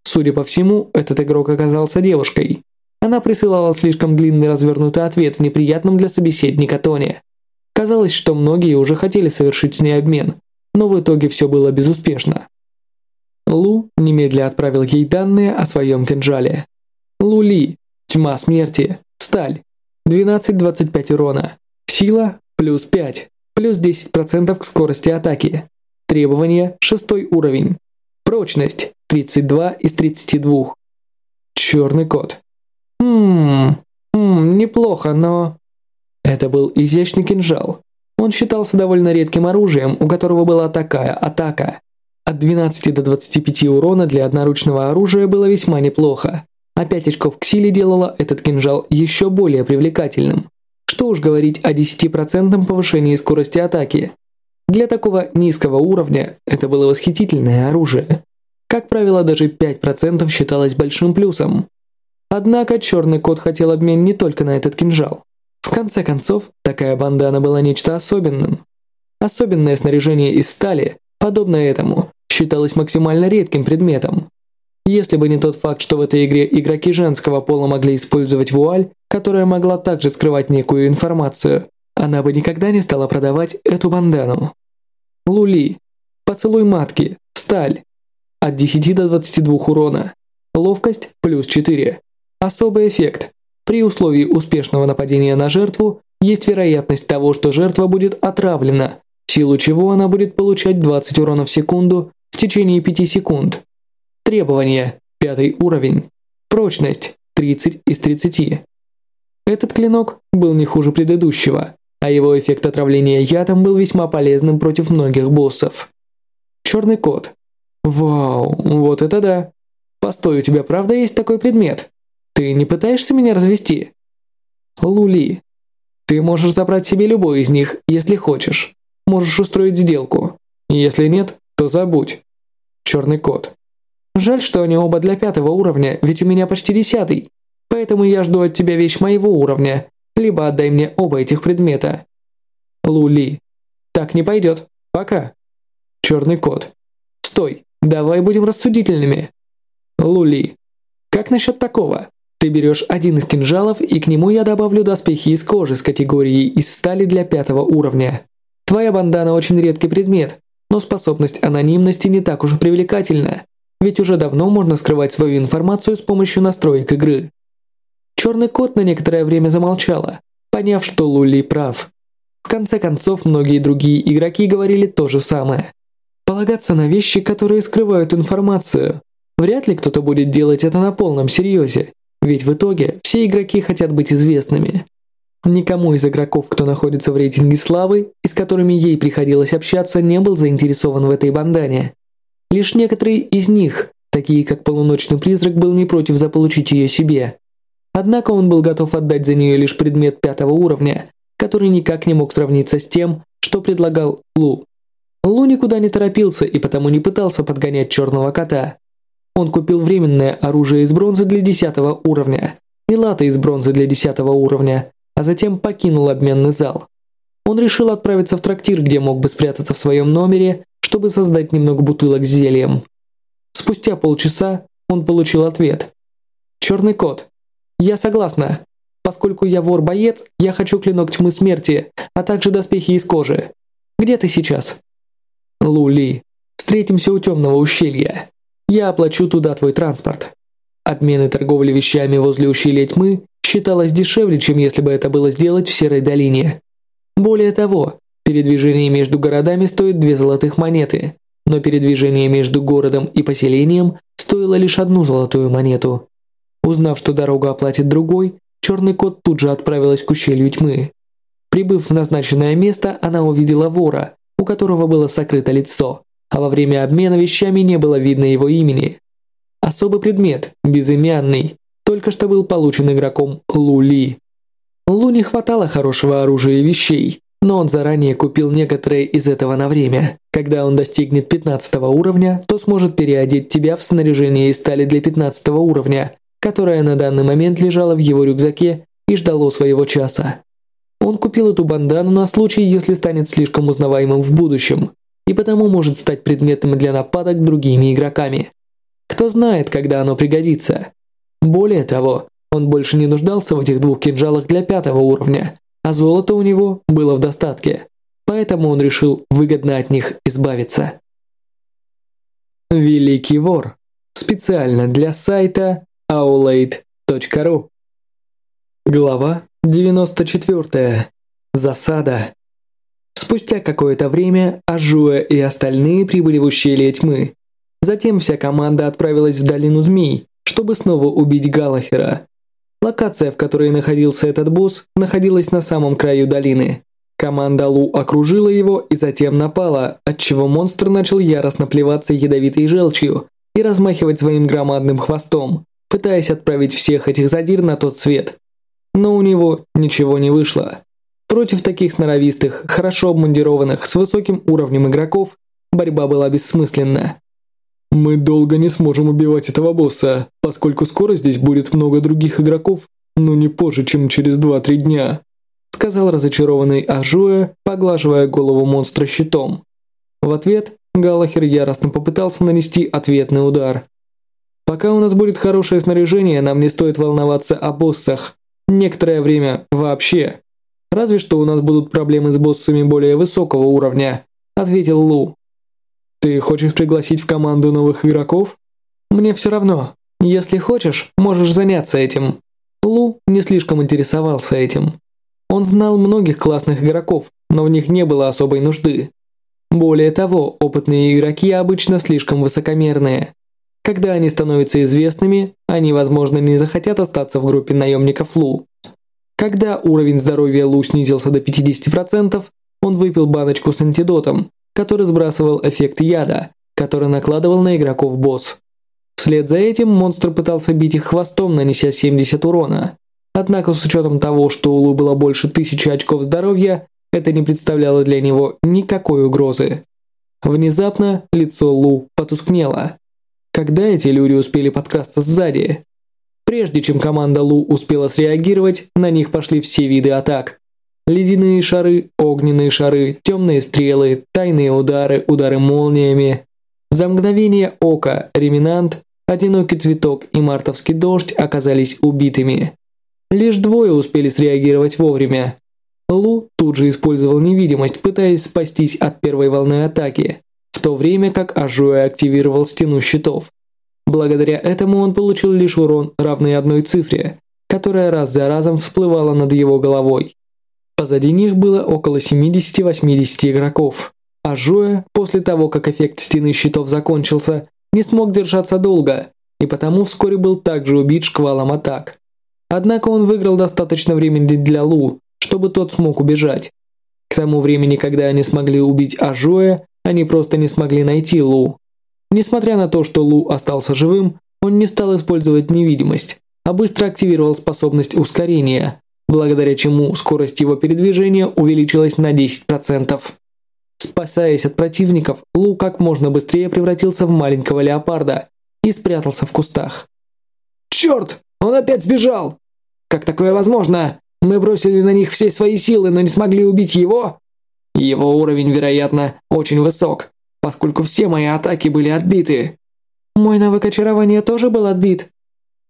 Судя по всему, этот игрок оказался девушкой. Она присылала слишком длинный развернутый ответ в неприятном для собеседника тоне. Казалось, что многие уже хотели совершить с ней обмен, но в итоге все было безуспешно. Лу немедля отправил ей данные о своем кинжале. Лу Ли, тьма смерти, сталь, 12-25 урона, сила плюс 5, плюс 10% к скорости атаки, требование 6 уровень, прочность 32 из 32. Черный кот. Хм, хм, неплохо, но... Это был изящный кинжал. Он считался довольно редким оружием, у которого была такая атака. От 12 до 25 урона для одноручного оружия было весьма неплохо, а 5 очков к силе делало этот кинжал еще более привлекательным. Что уж говорить о 10% повышении скорости атаки. Для такого низкого уровня это было восхитительное оружие. Как правило, даже 5% считалось большим плюсом. Однако черный кот хотел обмен не только на этот кинжал. В конце концов, такая бандана была нечто особенным. Особенное снаряжение из стали, подобное этому, считалось максимально редким предметом. Если бы не тот факт, что в этой игре игроки женского пола могли использовать вуаль, которая могла также скрывать некую информацию, она бы никогда не стала продавать эту бандану. Лули. Поцелуй матки. Сталь. От 10 до 22 урона. Ловкость плюс 4. Особый эффект. При условии успешного нападения на жертву есть вероятность того, что жертва будет отравлена, в силу чего она будет получать 20 урона в секунду в течение 5 секунд. Требования. Пятый уровень. Прочность. 30 из 30. Этот клинок был не хуже предыдущего, а его эффект отравления ядом был весьма полезным против многих боссов. Черный кот. Вау, вот это да. Постой, у тебя правда есть такой предмет? Ты не пытаешься меня развести? Лули. Ты можешь забрать себе любой из них, если хочешь. Можешь устроить сделку. Если нет, то забудь. Черный кот. Жаль, что они оба для пятого уровня, ведь у меня почти десятый. Поэтому я жду от тебя вещь моего уровня, либо отдай мне оба этих предмета. Лули. Так не пойдет. Пока. Черный кот. Стой, давай будем рассудительными. Лули. Как насчет такого? Ты берешь один из кинжалов, и к нему я добавлю доспехи из кожи с категорией из стали для пятого уровня. Твоя бандана очень редкий предмет, но способность анонимности не так уж привлекательна, ведь уже давно можно скрывать свою информацию с помощью настроек игры. Черный кот на некоторое время замолчала, поняв, что Лули прав. В конце концов, многие другие игроки говорили то же самое. Полагаться на вещи, которые скрывают информацию. Вряд ли кто-то будет делать это на полном серьезе, ведь в итоге все игроки хотят быть известными. Никому из игроков, кто находится в рейтинге славы, и с которыми ей приходилось общаться, не был заинтересован в этой бандане. Лишь некоторые из них, такие как Полуночный Призрак, был не против заполучить ее себе. Однако он был готов отдать за нее лишь предмет пятого уровня, который никак не мог сравниться с тем, что предлагал Лу. Лу никуда не торопился и потому не пытался подгонять черного кота. Он купил временное оружие из бронзы для 10 уровня и латы из бронзы для 10 уровня, а затем покинул обменный зал. Он решил отправиться в трактир, где мог бы спрятаться в своем номере, чтобы создать немного бутылок с зельем. Спустя полчаса он получил ответ. «Черный кот. Я согласна. Поскольку я вор-боец, я хочу клинок тьмы смерти, а также доспехи из кожи. Где ты сейчас?» «Лули. Встретимся у темного ущелья. Я оплачу туда твой транспорт. Обмен и торговля вещами возле ущелья тьмы считалось дешевле, чем если бы это было сделать в Серой долине. Более того, передвижение между городами стоит две золотых монеты, но передвижение между городом и поселением стоило лишь одну золотую монету. Узнав, что дорога оплатит другой, черный кот тут же отправилась к ущелью тьмы. Прибыв в назначенное место, она увидела вора, у которого было сокрыто лицо а во время обмена вещами не было видно его имени. Особый предмет, безымянный, только что был получен игроком Лу Ли. Лу не хватало хорошего оружия и вещей, но он заранее купил некоторые из этого на время. Когда он достигнет 15 уровня, то сможет переодеть тебя в снаряжение из стали для 15 уровня, которое на данный момент лежало в его рюкзаке и ждало своего часа. Он купил эту бандану на случай, если станет слишком узнаваемым в будущем, и потому может стать предметом для нападок другими игроками. Кто знает, когда оно пригодится. Более того, он больше не нуждался в этих двух кинжалах для пятого уровня, а золото у него было в достатке, поэтому он решил выгодно от них избавиться. Великий вор. Специально для сайта aulade.ru Глава 94. Засада. Спустя какое-то время Ажуа и остальные прибыли в ущелье тьмы. Затем вся команда отправилась в долину змей, чтобы снова убить Галахера. Локация, в которой находился этот босс, находилась на самом краю долины. Команда Лу окружила его и затем напала, отчего монстр начал яростно плеваться ядовитой желчью и размахивать своим громадным хвостом, пытаясь отправить всех этих задир на тот свет. Но у него ничего не вышло. Против таких сноровистых, хорошо обмундированных, с высоким уровнем игроков борьба была бессмысленна. «Мы долго не сможем убивать этого босса, поскольку скоро здесь будет много других игроков, но не позже, чем через 2-3 дня», сказал разочарованный Ажуэ, поглаживая голову монстра щитом. В ответ Галахер яростно попытался нанести ответный удар. «Пока у нас будет хорошее снаряжение, нам не стоит волноваться о боссах. Некоторое время вообще. Разве что у нас будут проблемы с боссами более высокого уровня», – ответил Лу. «Ты хочешь пригласить в команду новых игроков?» «Мне все равно. Если хочешь, можешь заняться этим». Лу не слишком интересовался этим. Он знал многих классных игроков, но в них не было особой нужды. Более того, опытные игроки обычно слишком высокомерные. Когда они становятся известными, они, возможно, не захотят остаться в группе наемников Лу. Когда уровень здоровья Лу снизился до 50%, он выпил баночку с антидотом, который сбрасывал эффект яда, который накладывал на игроков босс. Вслед за этим монстр пытался бить их хвостом, нанеся 70 урона. Однако с учетом того, что Лу было больше тысячи очков здоровья, это не представляло для него никакой угрозы. Внезапно лицо Лу потускнело. Когда эти люди успели подкрасться сзади? Прежде чем команда Лу успела среагировать, на них пошли все виды атак. Ледяные шары, огненные шары, темные стрелы, тайные удары, удары молниями. За мгновение ока Реминант, Одинокий цветок и Мартовский дождь оказались убитыми. Лишь двое успели среагировать вовремя. Лу тут же использовал невидимость, пытаясь спастись от первой волны атаки, в то время как Ажуэ активировал стену щитов. Благодаря этому он получил лишь урон, равный одной цифре, которая раз за разом всплывала над его головой. Позади них было около 70-80 игроков. А Жоя, после того, как эффект стены щитов закончился, не смог держаться долго, и потому вскоре был также убит шквалом атак. Однако он выиграл достаточно времени для Лу, чтобы тот смог убежать. К тому времени, когда они смогли убить Ажоя, они просто не смогли найти Лу. Несмотря на то, что Лу остался живым, он не стал использовать невидимость, а быстро активировал способность ускорения, благодаря чему скорость его передвижения увеличилась на 10%. Спасаясь от противников, Лу как можно быстрее превратился в маленького леопарда и спрятался в кустах. «Черт! Он опять сбежал! Как такое возможно? Мы бросили на них все свои силы, но не смогли убить его?» Его уровень, вероятно, очень высок поскольку все мои атаки были отбиты. Мой навык очарования тоже был отбит.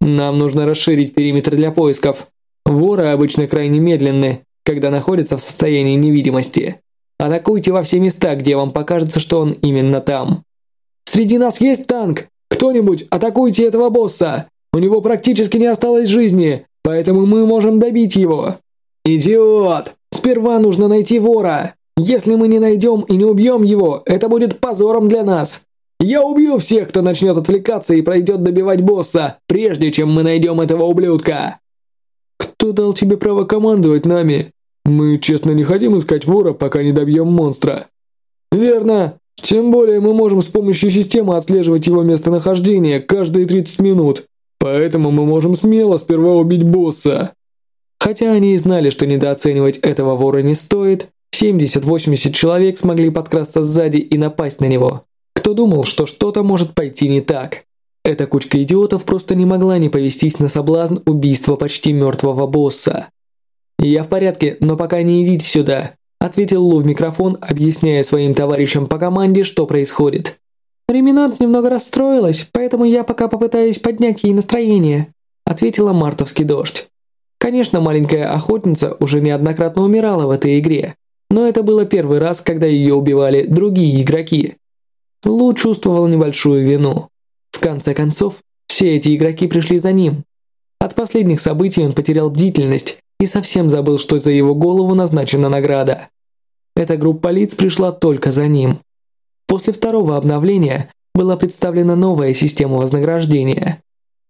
Нам нужно расширить периметр для поисков. Воры обычно крайне медленны, когда находятся в состоянии невидимости. Атакуйте во все места, где вам покажется, что он именно там. Среди нас есть танк. Кто-нибудь атакуйте этого босса. У него практически не осталось жизни, поэтому мы можем добить его. Идиот! Сперва нужно найти вора. Если мы не найдем и не убьем его, это будет позором для нас. Я убью всех, кто начнет отвлекаться и пройдет добивать босса, прежде чем мы найдем этого ублюдка. Кто дал тебе право командовать нами? Мы, честно, не хотим искать вора, пока не добьем монстра. Верно. Тем более мы можем с помощью системы отслеживать его местонахождение каждые 30 минут. Поэтому мы можем смело сперва убить босса. Хотя они и знали, что недооценивать этого вора не стоит, 70-80 человек смогли подкрасться сзади и напасть на него. Кто думал, что что-то может пойти не так? Эта кучка идиотов просто не могла не повестись на соблазн убийства почти мертвого босса. «Я в порядке, но пока не идите сюда», – ответил Лу в микрофон, объясняя своим товарищам по команде, что происходит. «Реминант немного расстроилась, поэтому я пока попытаюсь поднять ей настроение», – ответила мартовский дождь. Конечно, маленькая охотница уже неоднократно умирала в этой игре, но это было первый раз, когда ее убивали другие игроки. Лу чувствовал небольшую вину. В конце концов, все эти игроки пришли за ним. От последних событий он потерял бдительность и совсем забыл, что за его голову назначена награда. Эта группа лиц пришла только за ним. После второго обновления была представлена новая система вознаграждения.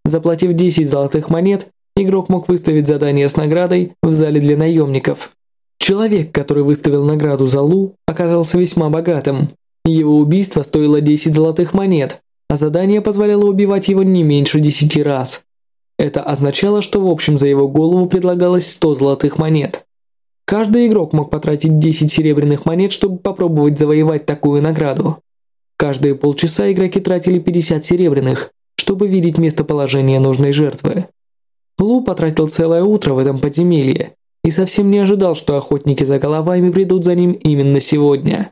Заплатив 10 золотых монет, игрок мог выставить задание с наградой в зале для наемников. Человек, который выставил награду за Лу, оказался весьма богатым. Его убийство стоило 10 золотых монет, а задание позволяло убивать его не меньше 10 раз. Это означало, что в общем за его голову предлагалось 100 золотых монет. Каждый игрок мог потратить 10 серебряных монет, чтобы попробовать завоевать такую награду. Каждые полчаса игроки тратили 50 серебряных, чтобы видеть местоположение нужной жертвы. Лу потратил целое утро в этом подземелье, и совсем не ожидал, что охотники за головами придут за ним именно сегодня.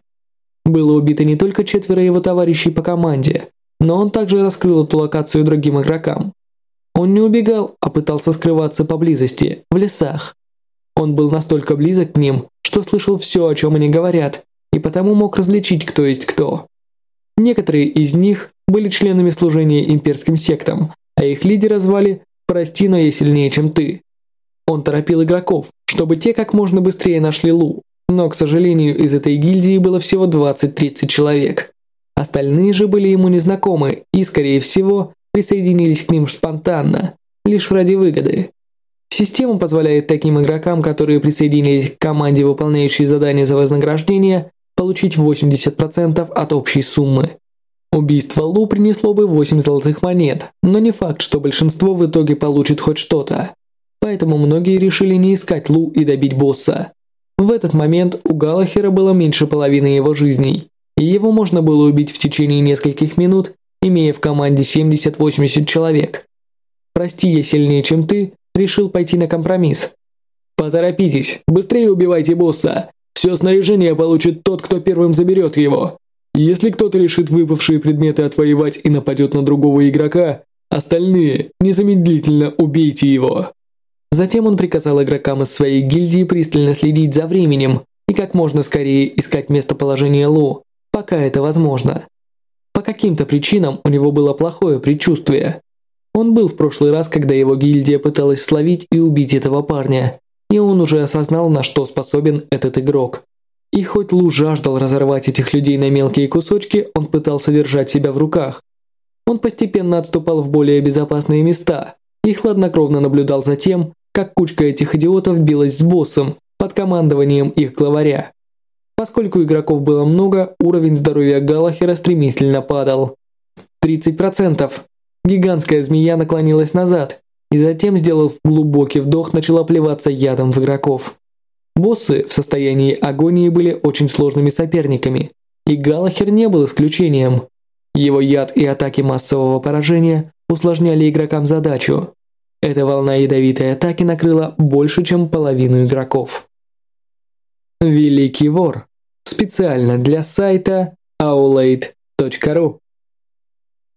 Было убито не только четверо его товарищей по команде, но он также раскрыл эту локацию другим игрокам. Он не убегал, а пытался скрываться поблизости, в лесах. Он был настолько близок к ним, что слышал все, о чем они говорят, и потому мог различить, кто есть кто. Некоторые из них были членами служения имперским сектам, а их лидера звали «Прости, но я сильнее, чем ты». Он торопил игроков, чтобы те как можно быстрее нашли Лу, но, к сожалению, из этой гильдии было всего 20-30 человек. Остальные же были ему незнакомы и, скорее всего, присоединились к ним спонтанно, лишь ради выгоды. Система позволяет таким игрокам, которые присоединились к команде, выполняющей задания за вознаграждение, получить 80% от общей суммы. Убийство Лу принесло бы 8 золотых монет, но не факт, что большинство в итоге получит хоть что-то. Поэтому многие решили не искать Лу и добить босса. В этот момент у Галахера было меньше половины его жизней, и его можно было убить в течение нескольких минут, имея в команде 70-80 человек. «Прости, я сильнее, чем ты», решил пойти на компромисс. «Поторопитесь, быстрее убивайте босса. Все снаряжение получит тот, кто первым заберет его. Если кто-то решит выпавшие предметы отвоевать и нападет на другого игрока, остальные незамедлительно убейте его». Затем он приказал игрокам из своей гильдии пристально следить за временем и как можно скорее искать местоположение Лу, пока это возможно. По каким-то причинам у него было плохое предчувствие. Он был в прошлый раз, когда его гильдия пыталась словить и убить этого парня, и он уже осознал, на что способен этот игрок. И хоть Лу жаждал разорвать этих людей на мелкие кусочки, он пытался держать себя в руках. Он постепенно отступал в более безопасные места и хладнокровно наблюдал за тем, как кучка этих идиотов билась с боссом под командованием их главаря. Поскольку игроков было много, уровень здоровья Галахера стремительно падал. 30%. Гигантская змея наклонилась назад и затем, сделав глубокий вдох, начала плеваться ядом в игроков. Боссы в состоянии агонии были очень сложными соперниками, и Галахер не был исключением. Его яд и атаки массового поражения усложняли игрокам задачу. Эта волна ядовитой атаки накрыла больше, чем половину игроков. Великий вор. Специально для сайта aulade.ru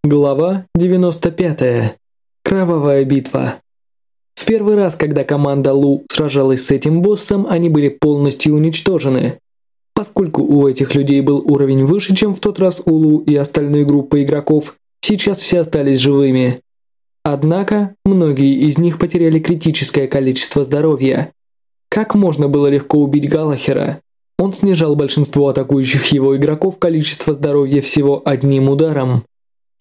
Глава 95. Кровавая битва. В первый раз, когда команда Лу сражалась с этим боссом, они были полностью уничтожены. Поскольку у этих людей был уровень выше, чем в тот раз у Лу и остальной группы игроков, сейчас все остались живыми. Однако, многие из них потеряли критическое количество здоровья. Как можно было легко убить Галахера? Он снижал большинство атакующих его игроков количество здоровья всего одним ударом.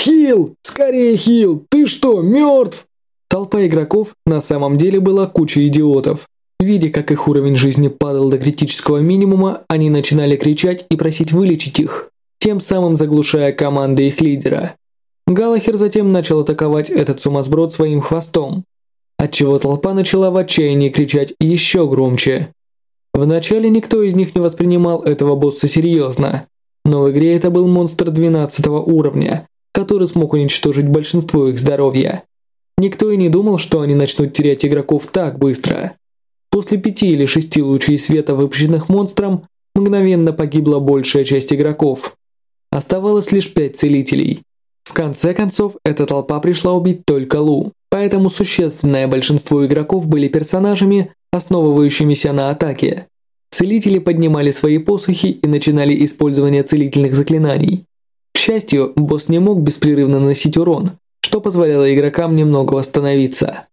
«Хил! Скорее, Хил! Ты что, мертв?» Толпа игроков на самом деле была куча идиотов. Видя, как их уровень жизни падал до критического минимума, они начинали кричать и просить вылечить их, тем самым заглушая команды их лидера. Галахер затем начал атаковать этот сумасброд своим хвостом, отчего толпа начала в отчаянии кричать еще громче. Вначале никто из них не воспринимал этого босса серьезно, но в игре это был монстр 12 уровня, который смог уничтожить большинство их здоровья. Никто и не думал, что они начнут терять игроков так быстро. После пяти или шести лучей света, выпущенных монстром, мгновенно погибла большая часть игроков. Оставалось лишь пять целителей. В конце концов, эта толпа пришла убить только Лу, поэтому существенное большинство игроков были персонажами, основывающимися на атаке. Целители поднимали свои посохи и начинали использование целительных заклинаний. К счастью, босс не мог беспрерывно наносить урон, что позволяло игрокам немного восстановиться.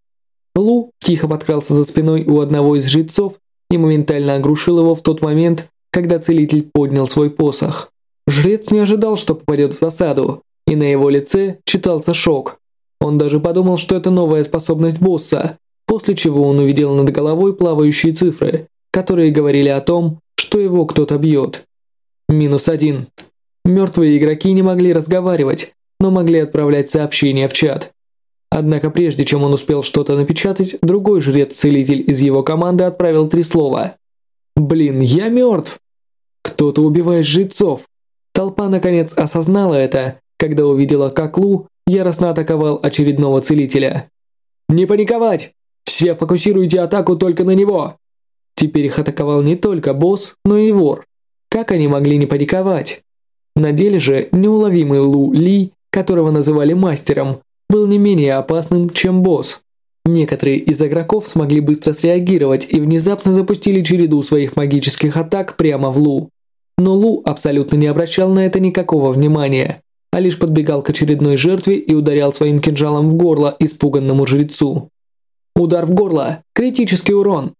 Лу тихо подкрался за спиной у одного из жрецов и моментально огрушил его в тот момент, когда целитель поднял свой посох. Жрец не ожидал, что попадет в засаду, и на его лице читался шок. Он даже подумал, что это новая способность босса, после чего он увидел над головой плавающие цифры, которые говорили о том, что его кто-то бьет. Минус один. Мертвые игроки не могли разговаривать, но могли отправлять сообщения в чат. Однако прежде чем он успел что-то напечатать, другой жрец-целитель из его команды отправил три слова. «Блин, я мертв!» Кто-то убивает жрецов. Толпа наконец осознала это, когда увидела, как Лу яростно атаковал очередного целителя. «Не паниковать! Все фокусируйте атаку только на него!» Теперь их атаковал не только босс, но и вор. Как они могли не паниковать? На деле же неуловимый Лу Ли, которого называли мастером, был не менее опасным, чем босс. Некоторые из игроков смогли быстро среагировать и внезапно запустили череду своих магических атак прямо в Лу. Но Лу абсолютно не обращал на это никакого внимания, а лишь подбегал к очередной жертве и ударял своим кинжалом в горло испуганному жрецу. Удар в горло, критический урон.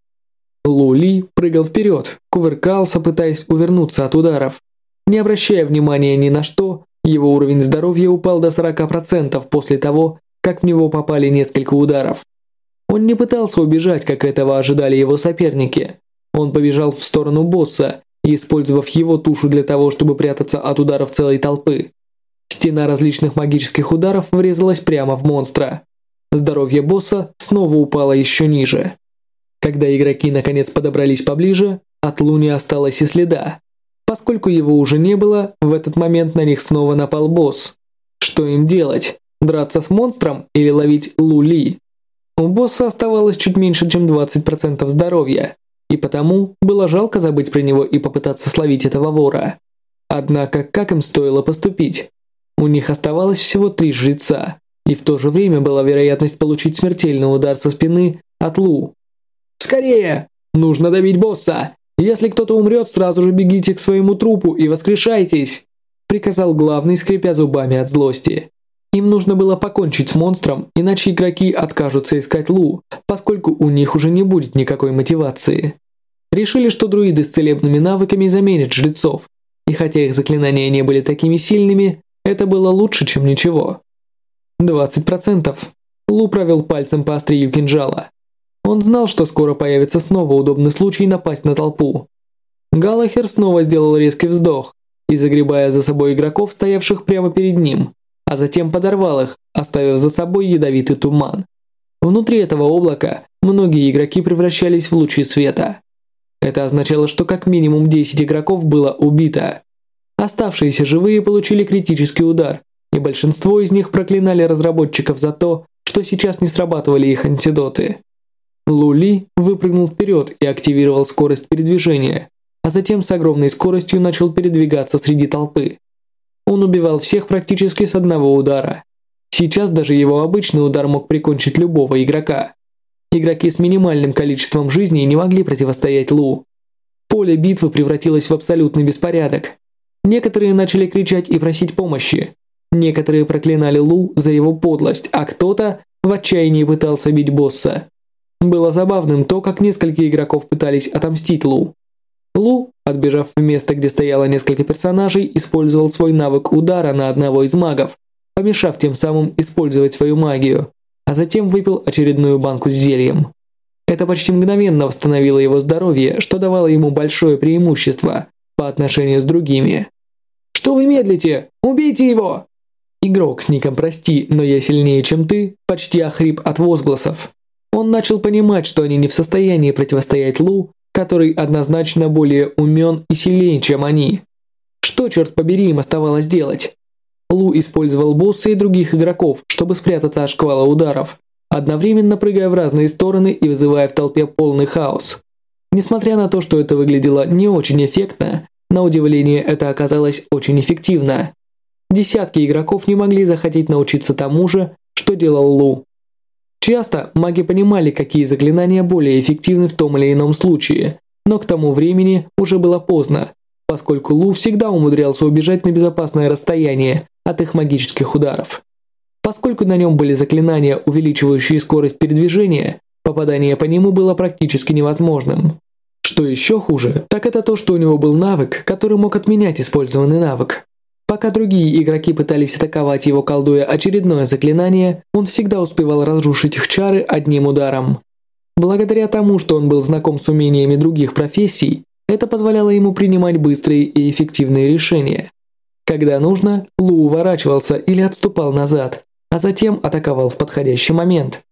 Лу Ли прыгал вперед, кувыркался, пытаясь увернуться от ударов, не обращая внимания ни на что, его уровень здоровья упал до 40% после того, как в него попали несколько ударов. Он не пытался убежать, как этого ожидали его соперники. Он побежал в сторону босса, использовав его тушу для того, чтобы прятаться от ударов целой толпы. Стена различных магических ударов врезалась прямо в монстра. Здоровье босса снова упало еще ниже. Когда игроки наконец подобрались поближе, от Лу не осталось и следа. Поскольку его уже не было, в этот момент на них снова напал босс. Что им делать? Драться с монстром или ловить Лу Ли? У босса оставалось чуть меньше, чем 20% здоровья, и потому было жалко забыть про него и попытаться словить этого вора. Однако, как им стоило поступить? У них оставалось всего три жреца, и в то же время была вероятность получить смертельный удар со спины от Лу. «Скорее! Нужно давить босса! Если кто-то умрет, сразу же бегите к своему трупу и воскрешайтесь!» приказал главный, скрипя зубами от злости. Им нужно было покончить с монстром, иначе игроки откажутся искать Лу, поскольку у них уже не будет никакой мотивации. Решили, что друиды с целебными навыками заменят жрецов, и хотя их заклинания не были такими сильными, это было лучше, чем ничего. 20%. Лу провел пальцем по острию кинжала. Он знал, что скоро появится снова удобный случай напасть на толпу. Галахер снова сделал резкий вздох и загребая за собой игроков, стоявших прямо перед ним, а затем подорвал их, оставив за собой ядовитый туман. Внутри этого облака многие игроки превращались в лучи света. Это означало, что как минимум 10 игроков было убито. Оставшиеся живые получили критический удар, и большинство из них проклинали разработчиков за то, что сейчас не срабатывали их антидоты. Лули выпрыгнул вперед и активировал скорость передвижения, а затем с огромной скоростью начал передвигаться среди толпы. Он убивал всех практически с одного удара. Сейчас даже его обычный удар мог прикончить любого игрока. Игроки с минимальным количеством жизней не могли противостоять Лу. Поле битвы превратилось в абсолютный беспорядок. Некоторые начали кричать и просить помощи. Некоторые проклинали Лу за его подлость, а кто-то в отчаянии пытался бить босса. Было забавным то, как несколько игроков пытались отомстить Лу. Лу, отбежав в место, где стояло несколько персонажей, использовал свой навык удара на одного из магов, помешав тем самым использовать свою магию, а затем выпил очередную банку с зельем. Это почти мгновенно восстановило его здоровье, что давало ему большое преимущество по отношению с другими. Что вы медлите? Убейте его!» Игрок с ником «Прости, но я сильнее, чем ты» почти охрип от возгласов. Он начал понимать, что они не в состоянии противостоять Лу, который однозначно более умен и сильнее, чем они. Что, черт побери, им оставалось делать? Лу использовал босса и других игроков, чтобы спрятаться от шквала ударов, одновременно прыгая в разные стороны и вызывая в толпе полный хаос. Несмотря на то, что это выглядело не очень эффектно, на удивление, это оказалось очень эффективно. Десятки игроков не могли захотеть научиться тому же, что делал Лу. Часто маги понимали, какие заклинания более эффективны в том или ином случае, но к тому времени уже было поздно, поскольку Лу всегда умудрялся убежать на безопасное расстояние от их магических ударов. Поскольку на нем были заклинания, увеличивающие скорость передвижения, попадание по нему было практически невозможным. Что еще хуже, так это то, что у него был навык, который мог отменять использованный навык. Пока другие игроки пытались атаковать его, колдуя очередное заклинание, он всегда успевал разрушить их чары одним ударом. Благодаря тому, что он был знаком с умениями других профессий, это позволяло ему принимать быстрые и эффективные решения. Когда нужно, Лу уворачивался или отступал назад, а затем атаковал в подходящий момент.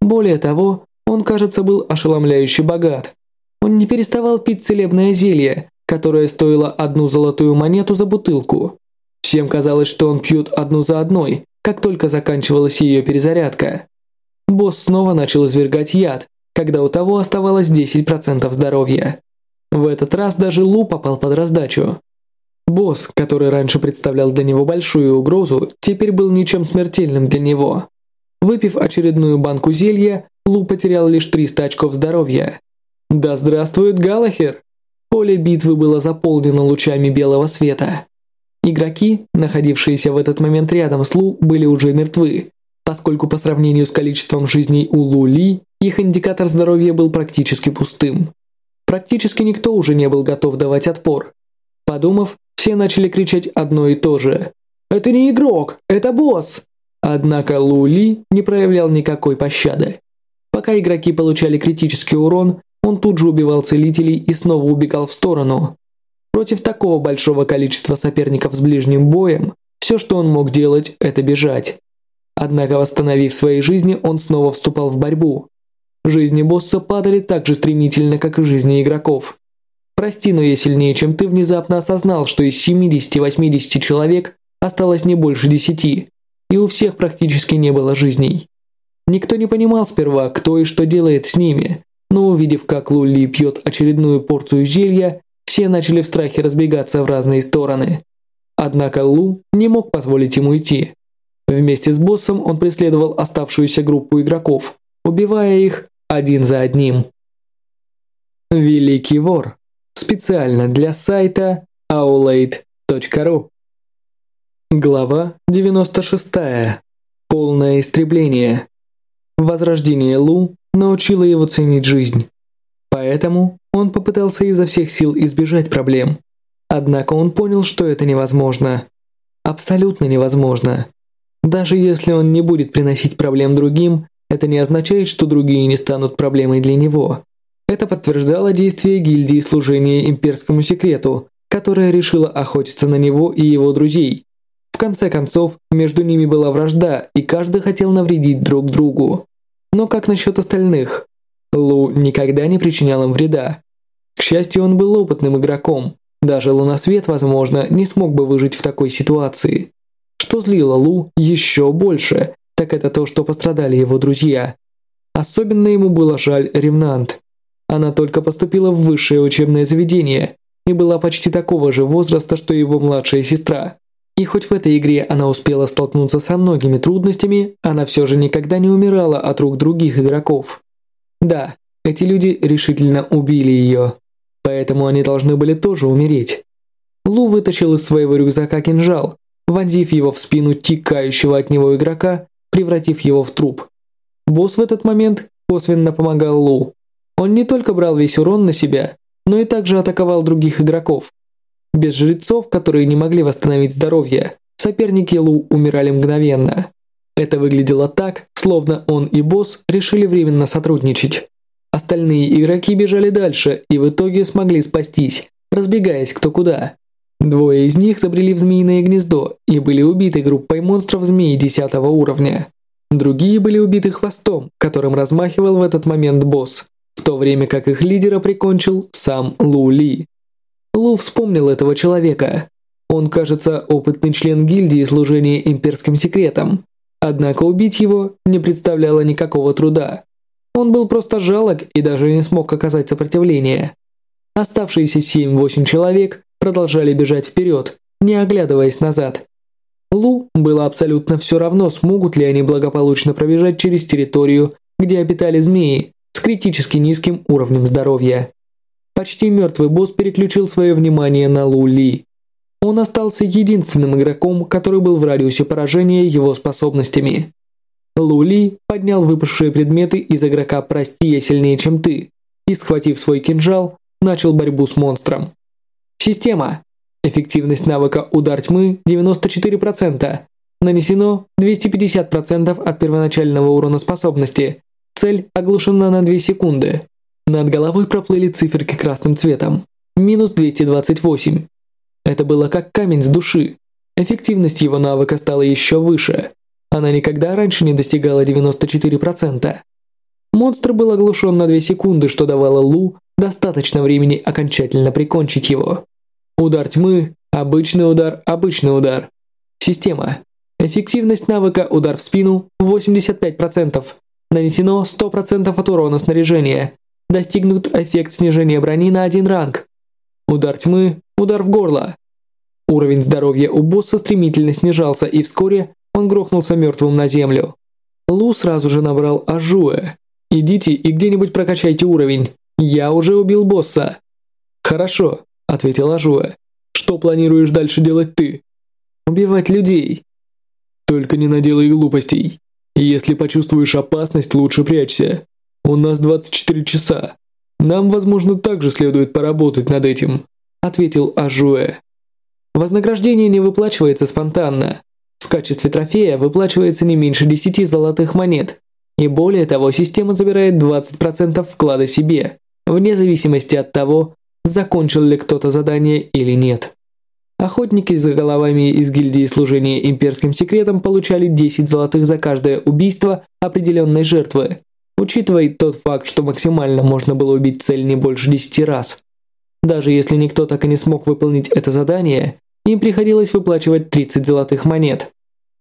Более того, он, кажется, был ошеломляюще богат. Он не переставал пить целебное зелье, которое стоило одну золотую монету за бутылку. Всем казалось, что он пьет одну за одной, как только заканчивалась ее перезарядка. Босс снова начал извергать яд, когда у того оставалось 10% здоровья. В этот раз даже Лу попал под раздачу. Босс, который раньше представлял для него большую угрозу, теперь был ничем смертельным для него. Выпив очередную банку зелья, Лу потерял лишь 300 очков здоровья. Да здравствует Галахер! Поле битвы было заполнено лучами белого света. Игроки, находившиеся в этот момент рядом с Лу, были уже мертвы, поскольку по сравнению с количеством жизней у Лу Ли, их индикатор здоровья был практически пустым. Практически никто уже не был готов давать отпор. Подумав, все начали кричать одно и то же. «Это не игрок, это босс!» Однако Лу Ли не проявлял никакой пощады. Пока игроки получали критический урон, он тут же убивал целителей и снова убегал в сторону. Против такого большого количества соперников с ближним боем, все, что он мог делать, это бежать. Однако, восстановив своей жизни, он снова вступал в борьбу. Жизни босса падали так же стремительно, как и жизни игроков. Прости, но я сильнее, чем ты внезапно осознал, что из 70-80 человек осталось не больше 10, и у всех практически не было жизней. Никто не понимал сперва, кто и что делает с ними, но увидев, как Лули пьет очередную порцию зелья, все начали в страхе разбегаться в разные стороны. Однако Лу не мог позволить ему идти. Вместе с боссом он преследовал оставшуюся группу игроков, убивая их один за одним. Великий вор. Специально для сайта aulade.ru Глава 96. Полное истребление. Возрождение Лу научило его ценить жизнь. Поэтому он попытался изо всех сил избежать проблем. Однако он понял, что это невозможно. Абсолютно невозможно. Даже если он не будет приносить проблем другим, это не означает, что другие не станут проблемой для него. Это подтверждало действие гильдии служения имперскому секрету, которая решила охотиться на него и его друзей. В конце концов, между ними была вражда, и каждый хотел навредить друг другу. Но как насчет остальных? Лу никогда не причинял им вреда. К счастью, он был опытным игроком. Даже Лунасвет, возможно, не смог бы выжить в такой ситуации. Что злило Лу еще больше, так это то, что пострадали его друзья. Особенно ему было жаль Ремнант. Она только поступила в высшее учебное заведение и была почти такого же возраста, что его младшая сестра. И хоть в этой игре она успела столкнуться со многими трудностями, она все же никогда не умирала от рук других игроков. Да, эти люди решительно убили ее, поэтому они должны были тоже умереть. Лу вытащил из своего рюкзака кинжал, вонзив его в спину тикающего от него игрока превратив его в труп. Босс в этот момент косвенно помогал Лу. Он не только брал весь урон на себя, но и также атаковал других игроков. Без жрецов, которые не могли восстановить здоровье, соперники Лу умирали мгновенно. Это выглядело так, словно он и босс решили временно сотрудничать. Остальные игроки бежали дальше и в итоге смогли спастись, разбегаясь кто куда. Двое из них забрели в змеиное гнездо и были убиты группой монстров змей 10 уровня. Другие были убиты хвостом, которым размахивал в этот момент босс, в то время как их лидера прикончил сам Лу Ли. Лу вспомнил этого человека. Он, кажется, опытный член гильдии служения имперским секретом. Однако убить его не представляло никакого труда. Он был просто жалок и даже не смог оказать сопротивление. Оставшиеся 7-8 человек продолжали бежать вперед, не оглядываясь назад. Лу было абсолютно все равно, смогут ли они благополучно пробежать через территорию, где обитали змеи, с критически низким уровнем здоровья. Почти мертвый босс переключил свое внимание на Лу Ли. Он остался единственным игроком, который был в радиусе поражения его способностями. Лу Ли поднял выпавшие предметы из игрока «Прости, я сильнее, чем ты» и, схватив свой кинжал, начал борьбу с монстром. Система. Эффективность навыка «Удар тьмы» 94%. Нанесено 250% от первоначального урона способности. Цель оглушена на 2 секунды. Над головой проплыли циферки красным цветом. Минус 228. Это было как камень с души. Эффективность его навыка стала еще выше. Она никогда раньше не достигала 94%. Монстр был оглушен на 2 секунды, что давало Лу достаточно времени окончательно прикончить его. Удар тьмы, обычный удар, обычный удар. Система. Эффективность навыка удар в спину 85%. Нанесено 100% от урона снаряжения. Достигнут эффект снижения брони на один ранг. Удар тьмы, удар в горло. Уровень здоровья у босса стремительно снижался, и вскоре он грохнулся мертвым на землю. Лу сразу же набрал Ажуэ. «Идите и где-нибудь прокачайте уровень. Я уже убил босса». «Хорошо ответила Жуэ. Что планируешь дальше делать ты? Убивать людей. Только не наделай глупостей. Если почувствуешь опасность, лучше прячься. У нас 24 часа. Нам, возможно, также следует поработать над этим, ответил Ажуэ. Вознаграждение не выплачивается спонтанно. В качестве трофея выплачивается не меньше 10 золотых монет. И более того, система забирает 20% вклада себе, вне зависимости от того, закончил ли кто-то задание или нет. Охотники за головами из гильдии служения имперским секретам получали 10 золотых за каждое убийство определенной жертвы, учитывая тот факт, что максимально можно было убить цель не больше 10 раз. Даже если никто так и не смог выполнить это задание, им приходилось выплачивать 30 золотых монет.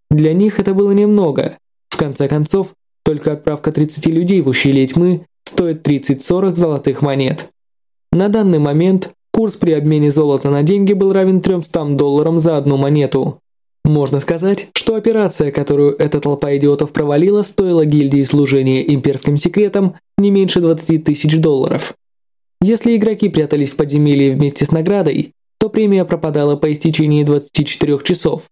Для них это было немного. В конце концов, только отправка 30 людей в ущелье тьмы стоит 30-40 золотых монет. На данный момент Курс при обмене золота на деньги был равен 300 долларам за одну монету. Можно сказать, что операция, которую эта толпа идиотов провалила, стоила гильдии служения имперским секретам не меньше 20 тысяч долларов. Если игроки прятались в подземелье вместе с наградой, то премия пропадала по истечении 24 часов.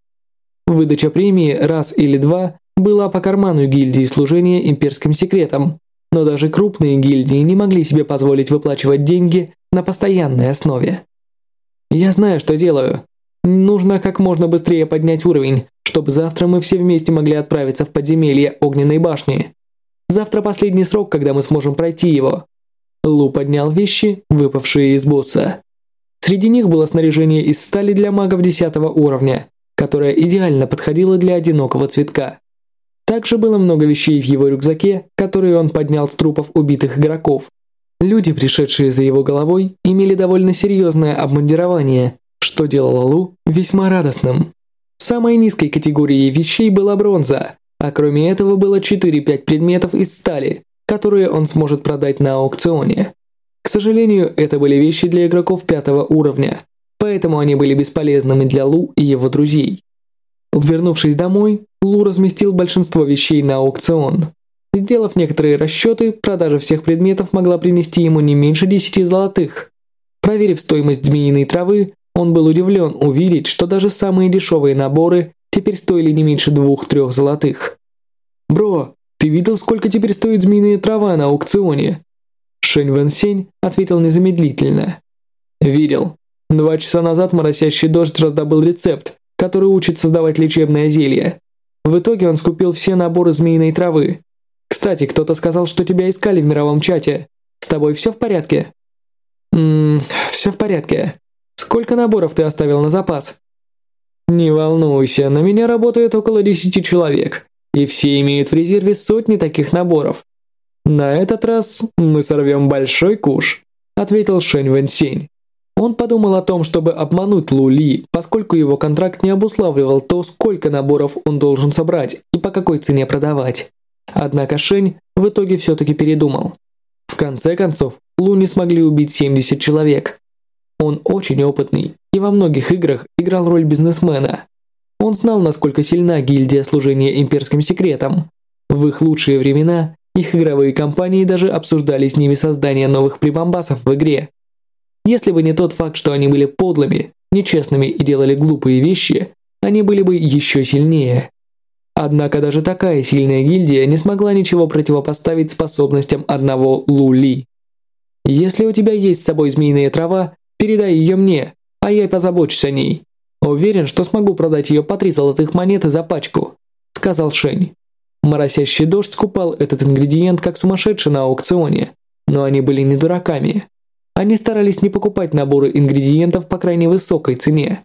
Выдача премии раз или два была по карману гильдии служения имперским секретам, но даже крупные гильдии не могли себе позволить выплачивать деньги на постоянной основе. Я знаю, что делаю. Нужно как можно быстрее поднять уровень, чтобы завтра мы все вместе могли отправиться в подземелье Огненной башни. Завтра последний срок, когда мы сможем пройти его. Лу поднял вещи, выпавшие из босса. Среди них было снаряжение из стали для магов 10 уровня, которое идеально подходило для одинокого цветка. Также было много вещей в его рюкзаке, которые он поднял с трупов убитых игроков, Люди, пришедшие за его головой, имели довольно серьезное обмундирование, что делало Лу весьма радостным. Самой низкой категорией вещей была бронза, а кроме этого было 4-5 предметов из стали, которые он сможет продать на аукционе. К сожалению, это были вещи для игроков пятого уровня, поэтому они были бесполезными для Лу и его друзей. Вернувшись домой, Лу разместил большинство вещей на аукцион. Сделав некоторые расчеты, продажа всех предметов могла принести ему не меньше 10 золотых. Проверив стоимость змеиной травы, он был удивлен увидеть, что даже самые дешевые наборы теперь стоили не меньше двух-трех золотых. «Бро, ты видел, сколько теперь стоит змеиная трава на аукционе?» Шэнь Вэн Сень ответил незамедлительно. «Видел. Два часа назад моросящий дождь раздобыл рецепт, который учит создавать лечебное зелье. В итоге он скупил все наборы змеиной травы. Кстати, кто-то сказал, что тебя искали в мировом чате. С тобой все в порядке? Ммм, все в порядке. Сколько наборов ты оставил на запас? Не волнуйся, на меня работает около 10 человек, и все имеют в резерве сотни таких наборов. На этот раз мы сорвем большой куш, ответил Шэнь Вэньсень. Он подумал о том, чтобы обмануть Лу Ли, поскольку его контракт не обуславливал то, сколько наборов он должен собрать и по какой цене продавать. Однако Шень в итоге все-таки передумал. В конце концов, Лу не смогли убить 70 человек. Он очень опытный и во многих играх играл роль бизнесмена. Он знал, насколько сильна гильдия служения имперским секретам. В их лучшие времена их игровые компании даже обсуждали с ними создание новых прибамбасов в игре. Если бы не тот факт, что они были подлыми, нечестными и делали глупые вещи, они были бы еще сильнее. Однако даже такая сильная гильдия не смогла ничего противопоставить способностям одного Лу Ли. Если у тебя есть с собой змеиная трава, передай ее мне, а я позабочусь о ней. Уверен, что смогу продать ее по три золотых монеты за пачку», – сказал Шень. Моросящий дождь скупал этот ингредиент как сумасшедший на аукционе, но они были не дураками. Они старались не покупать наборы ингредиентов по крайне высокой цене.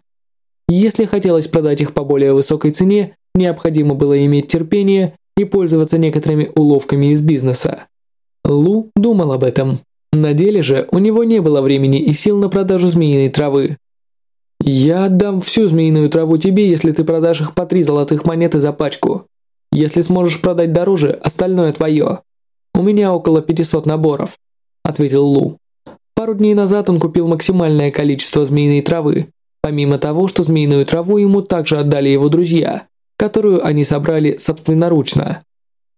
Если хотелось продать их по более высокой цене, необходимо было иметь терпение и пользоваться некоторыми уловками из бизнеса. Лу думал об этом. На деле же у него не было времени и сил на продажу змеиной травы. «Я отдам всю змеиную траву тебе, если ты продашь их по три золотых монеты за пачку. Если сможешь продать дороже, остальное твое. У меня около 500 наборов», – ответил Лу. Пару дней назад он купил максимальное количество змеиной травы, помимо того, что змеиную траву ему также отдали его друзья, которую они собрали собственноручно.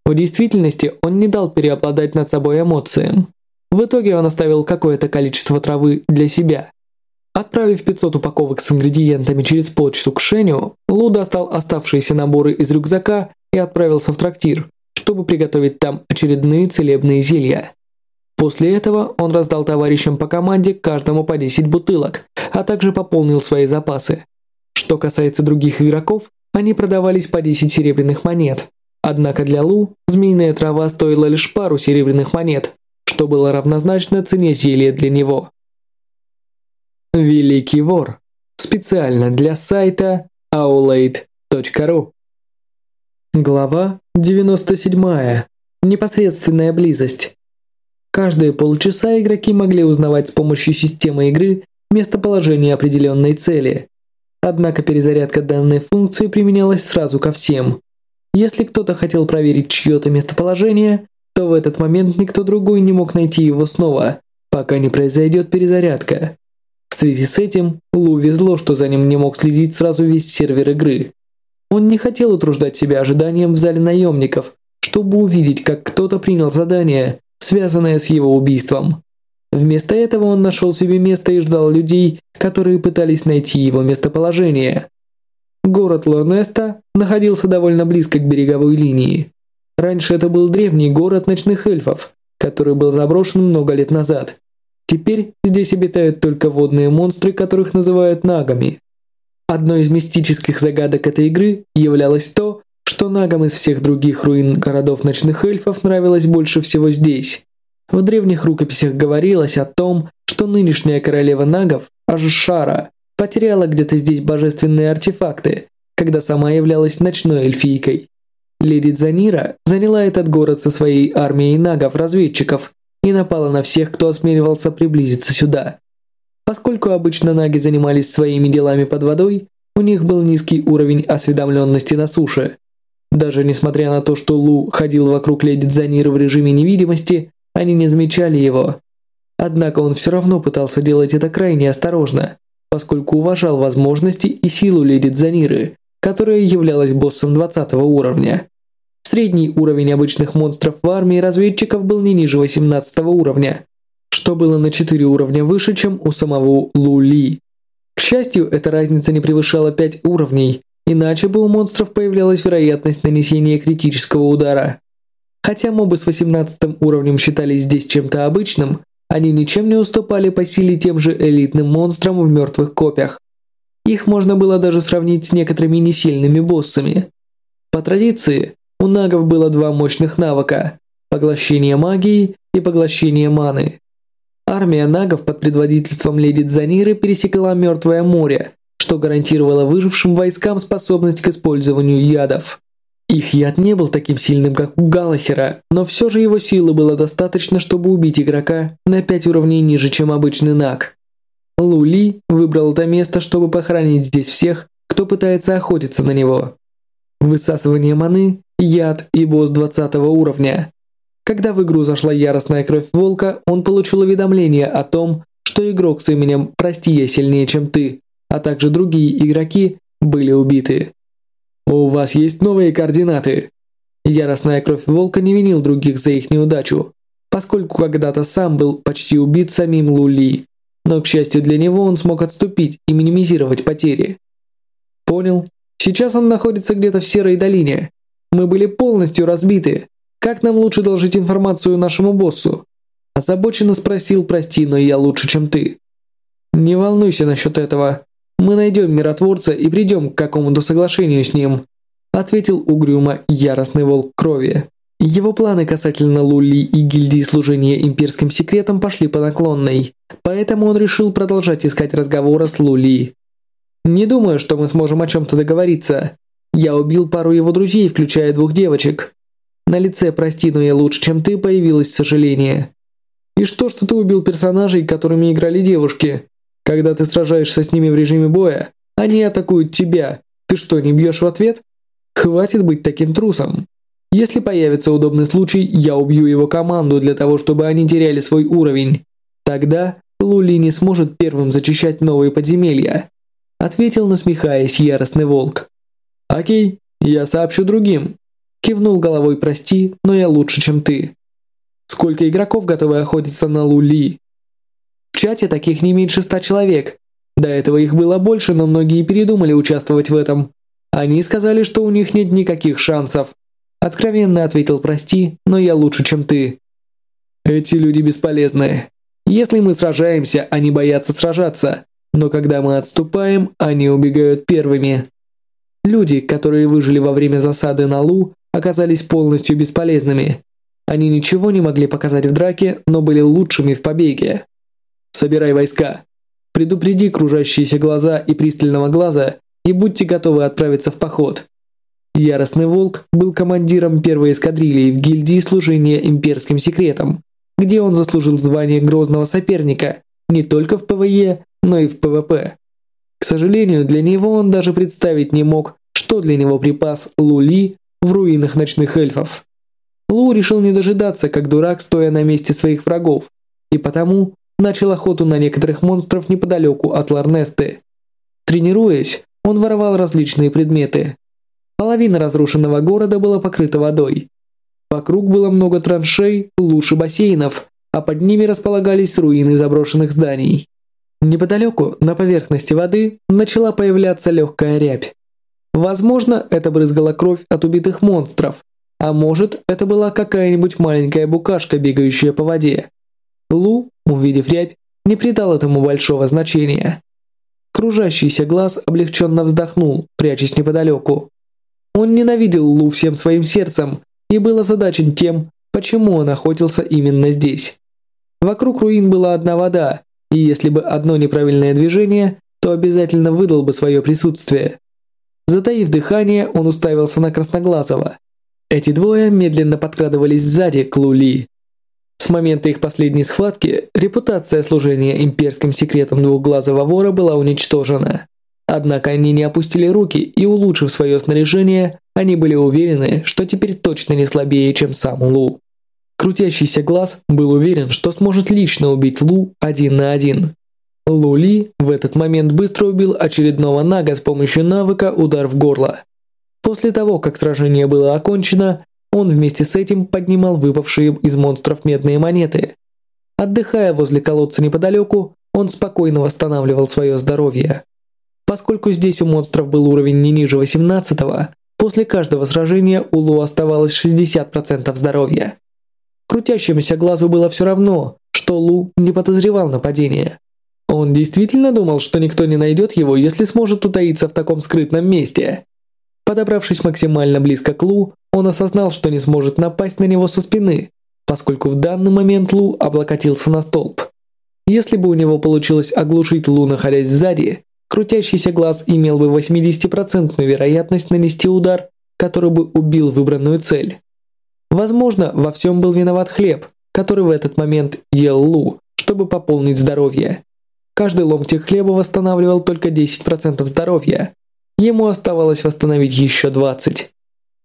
В действительности он не дал переобладать над собой эмоциям. В итоге он оставил какое-то количество травы для себя. Отправив 500 упаковок с ингредиентами через почту к Шеню, Лу достал оставшиеся наборы из рюкзака и отправился в трактир, чтобы приготовить там очередные целебные зелья. После этого он раздал товарищам по команде каждому по 10 бутылок, а также пополнил свои запасы. Что касается других игроков, они продавались по 10 серебряных монет, Однако для Лу змеиная трава стоила лишь пару серебряных монет, что было равнозначно цене зелья для него. Великий вор. Специально для сайта aulade.ru Глава 97. Непосредственная близость. Каждые полчаса игроки могли узнавать с помощью системы игры местоположение определенной цели. Однако перезарядка данной функции применялась сразу ко всем. Если кто-то хотел проверить чье-то местоположение, то в этот момент никто другой не мог найти его снова, пока не произойдет перезарядка. Связи с этим, Лу везло, что за ним не мог следить сразу весь сервер игры. Он не хотел утруждать себя ожиданием в зале наемников, чтобы увидеть, как кто-то принял задание, связанное с его убийством. Вместо этого он нашел себе место и ждал людей, которые пытались найти его местоположение. Город Лонеста находился довольно близко к береговой линии. Раньше это был древний город ночных эльфов, который был заброшен много лет назад. Теперь здесь обитают только водные монстры, которых называют нагами. Одной из мистических загадок этой игры являлось то, что нагам из всех других руин городов ночных эльфов нравилось больше всего здесь. В древних рукописях говорилось о том, что нынешняя королева нагов, Ажшара, потеряла где-то здесь божественные артефакты, когда сама являлась ночной эльфийкой. Леди Занира заняла этот город со своей армией нагов-разведчиков и напала на всех, кто осмеливался приблизиться сюда. Поскольку обычно наги занимались своими делами под водой, у них был низкий уровень осведомленности на суше. Даже несмотря на то, что Лу ходил вокруг леди Заниры в режиме невидимости, они не замечали его. Однако он все равно пытался делать это крайне осторожно, поскольку уважал возможности и силу леди Заниры, которая являлась боссом 20 уровня. Средний уровень обычных монстров в армии разведчиков был не ниже 18 уровня, что было на 4 уровня выше, чем у самого Лу Ли. К счастью, эта разница не превышала 5 уровней, иначе бы у монстров появлялась вероятность нанесения критического удара. Хотя мобы с 18 уровнем считались здесь чем-то обычным, они ничем не уступали по силе тем же элитным монстрам в мертвых копьях. Их можно было даже сравнить с некоторыми несильными боссами. По традиции, у нагов было два мощных навыка – поглощение магии и поглощение маны. Армия нагов под предводительством леди Дзаниры пересекла Мертвое море, что гарантировало выжившим войскам способность к использованию ядов. Их яд не был таким сильным, как у Галахера, но все же его силы было достаточно, чтобы убить игрока на 5 уровней ниже, чем обычный наг. Лули выбрал это место, чтобы похоронить здесь всех, кто пытается охотиться на него. Высасывание маны, яд и босс 20 уровня. Когда в игру зашла яростная кровь волка, он получил уведомление о том, что игрок с именем «Прости, я сильнее, чем ты», а также другие игроки были убиты. «У вас есть новые координаты?» Яростная кровь волка не винил других за их неудачу, поскольку когда-то сам был почти убит самим Лули. Но, к счастью для него, он смог отступить и минимизировать потери. «Понял. Сейчас он находится где-то в Серой долине. Мы были полностью разбиты. Как нам лучше доложить информацию нашему боссу?» Озабоченно спросил, прости, но я лучше, чем ты. «Не волнуйся насчет этого. Мы найдем миротворца и придем к какому-то соглашению с ним», ответил угрюмо яростный волк крови. Его планы касательно Лули и гильдии служения имперским секретам пошли по наклонной, поэтому он решил продолжать искать разговора с Лули. «Не думаю, что мы сможем о чем-то договориться. Я убил пару его друзей, включая двух девочек. На лице «Прости, но я лучше, чем ты» появилось сожаление. И что, что ты убил персонажей, которыми играли девушки? Когда ты сражаешься с ними в режиме боя, они атакуют тебя. Ты что, не бьешь в ответ? Хватит быть таким трусом. Если появится удобный случай, я убью его команду для того, чтобы они теряли свой уровень. Тогда Лули не сможет первым зачищать новые подземелья. Ответил, насмехаясь, яростный волк. Окей, я сообщу другим. Кивнул головой, прости, но я лучше, чем ты. Сколько игроков готовы охотиться на Лули? В чате таких не меньше ста человек. До этого их было больше, но многие передумали участвовать в этом. Они сказали, что у них нет никаких шансов. Откровенно ответил «прости, но я лучше, чем ты». Эти люди бесполезны. Если мы сражаемся, они боятся сражаться. Но когда мы отступаем, они убегают первыми. Люди, которые выжили во время засады на Лу, оказались полностью бесполезными. Они ничего не могли показать в драке, но были лучшими в побеге. «Собирай войска. Предупреди кружащиеся глаза и пристального глаза и будьте готовы отправиться в поход». Яростный Волк был командиром первой эскадрильи в гильдии служения имперским секретам, где он заслужил звание грозного соперника не только в ПВЕ, но и в ПВП. К сожалению, для него он даже представить не мог, что для него припас Лули в руинах ночных эльфов. Лу решил не дожидаться, как дурак, стоя на месте своих врагов, и потому начал охоту на некоторых монстров неподалеку от Ларнесты. Тренируясь, он воровал различные предметы. Половина разрушенного города была покрыта водой. Вокруг было много траншей, и бассейнов, а под ними располагались руины заброшенных зданий. Неподалеку, на поверхности воды, начала появляться легкая рябь. Возможно, это брызгала кровь от убитых монстров, а может, это была какая-нибудь маленькая букашка, бегающая по воде. Лу, увидев рябь, не придал этому большого значения. Кружащийся глаз облегченно вздохнул, прячась неподалеку. Он ненавидел Лу всем своим сердцем и был озадачен тем, почему он охотился именно здесь. Вокруг руин была одна вода, и если бы одно неправильное движение, то обязательно выдал бы свое присутствие. Затаив дыхание, он уставился на Красноглазого. Эти двое медленно подкрадывались сзади к Лули. С момента их последней схватки репутация служения имперским секретом двухглазого вора была уничтожена. Однако они не опустили руки и, улучшив свое снаряжение, они были уверены, что теперь точно не слабее, чем сам Лу. Крутящийся глаз был уверен, что сможет лично убить Лу один на один. Лули в этот момент быстро убил очередного нага с помощью навыка «Удар в горло». После того, как сражение было окончено, он вместе с этим поднимал выпавшие из монстров медные монеты. Отдыхая возле колодца неподалеку, он спокойно восстанавливал свое здоровье. Поскольку здесь у монстров был уровень не ниже 18 после каждого сражения у Лу оставалось 60% здоровья. Крутящемуся глазу было все равно, что Лу не подозревал нападения. Он действительно думал, что никто не найдет его, если сможет утаиться в таком скрытном месте. Подобравшись максимально близко к Лу, он осознал, что не сможет напасть на него со спины, поскольку в данный момент Лу облокотился на столб. Если бы у него получилось оглушить Лу, находясь сзади, крутящийся глаз имел бы 80% вероятность нанести удар, который бы убил выбранную цель. Возможно, во всем был виноват хлеб, который в этот момент ел Лу, чтобы пополнить здоровье. Каждый ломтик хлеба восстанавливал только 10% здоровья. Ему оставалось восстановить еще 20.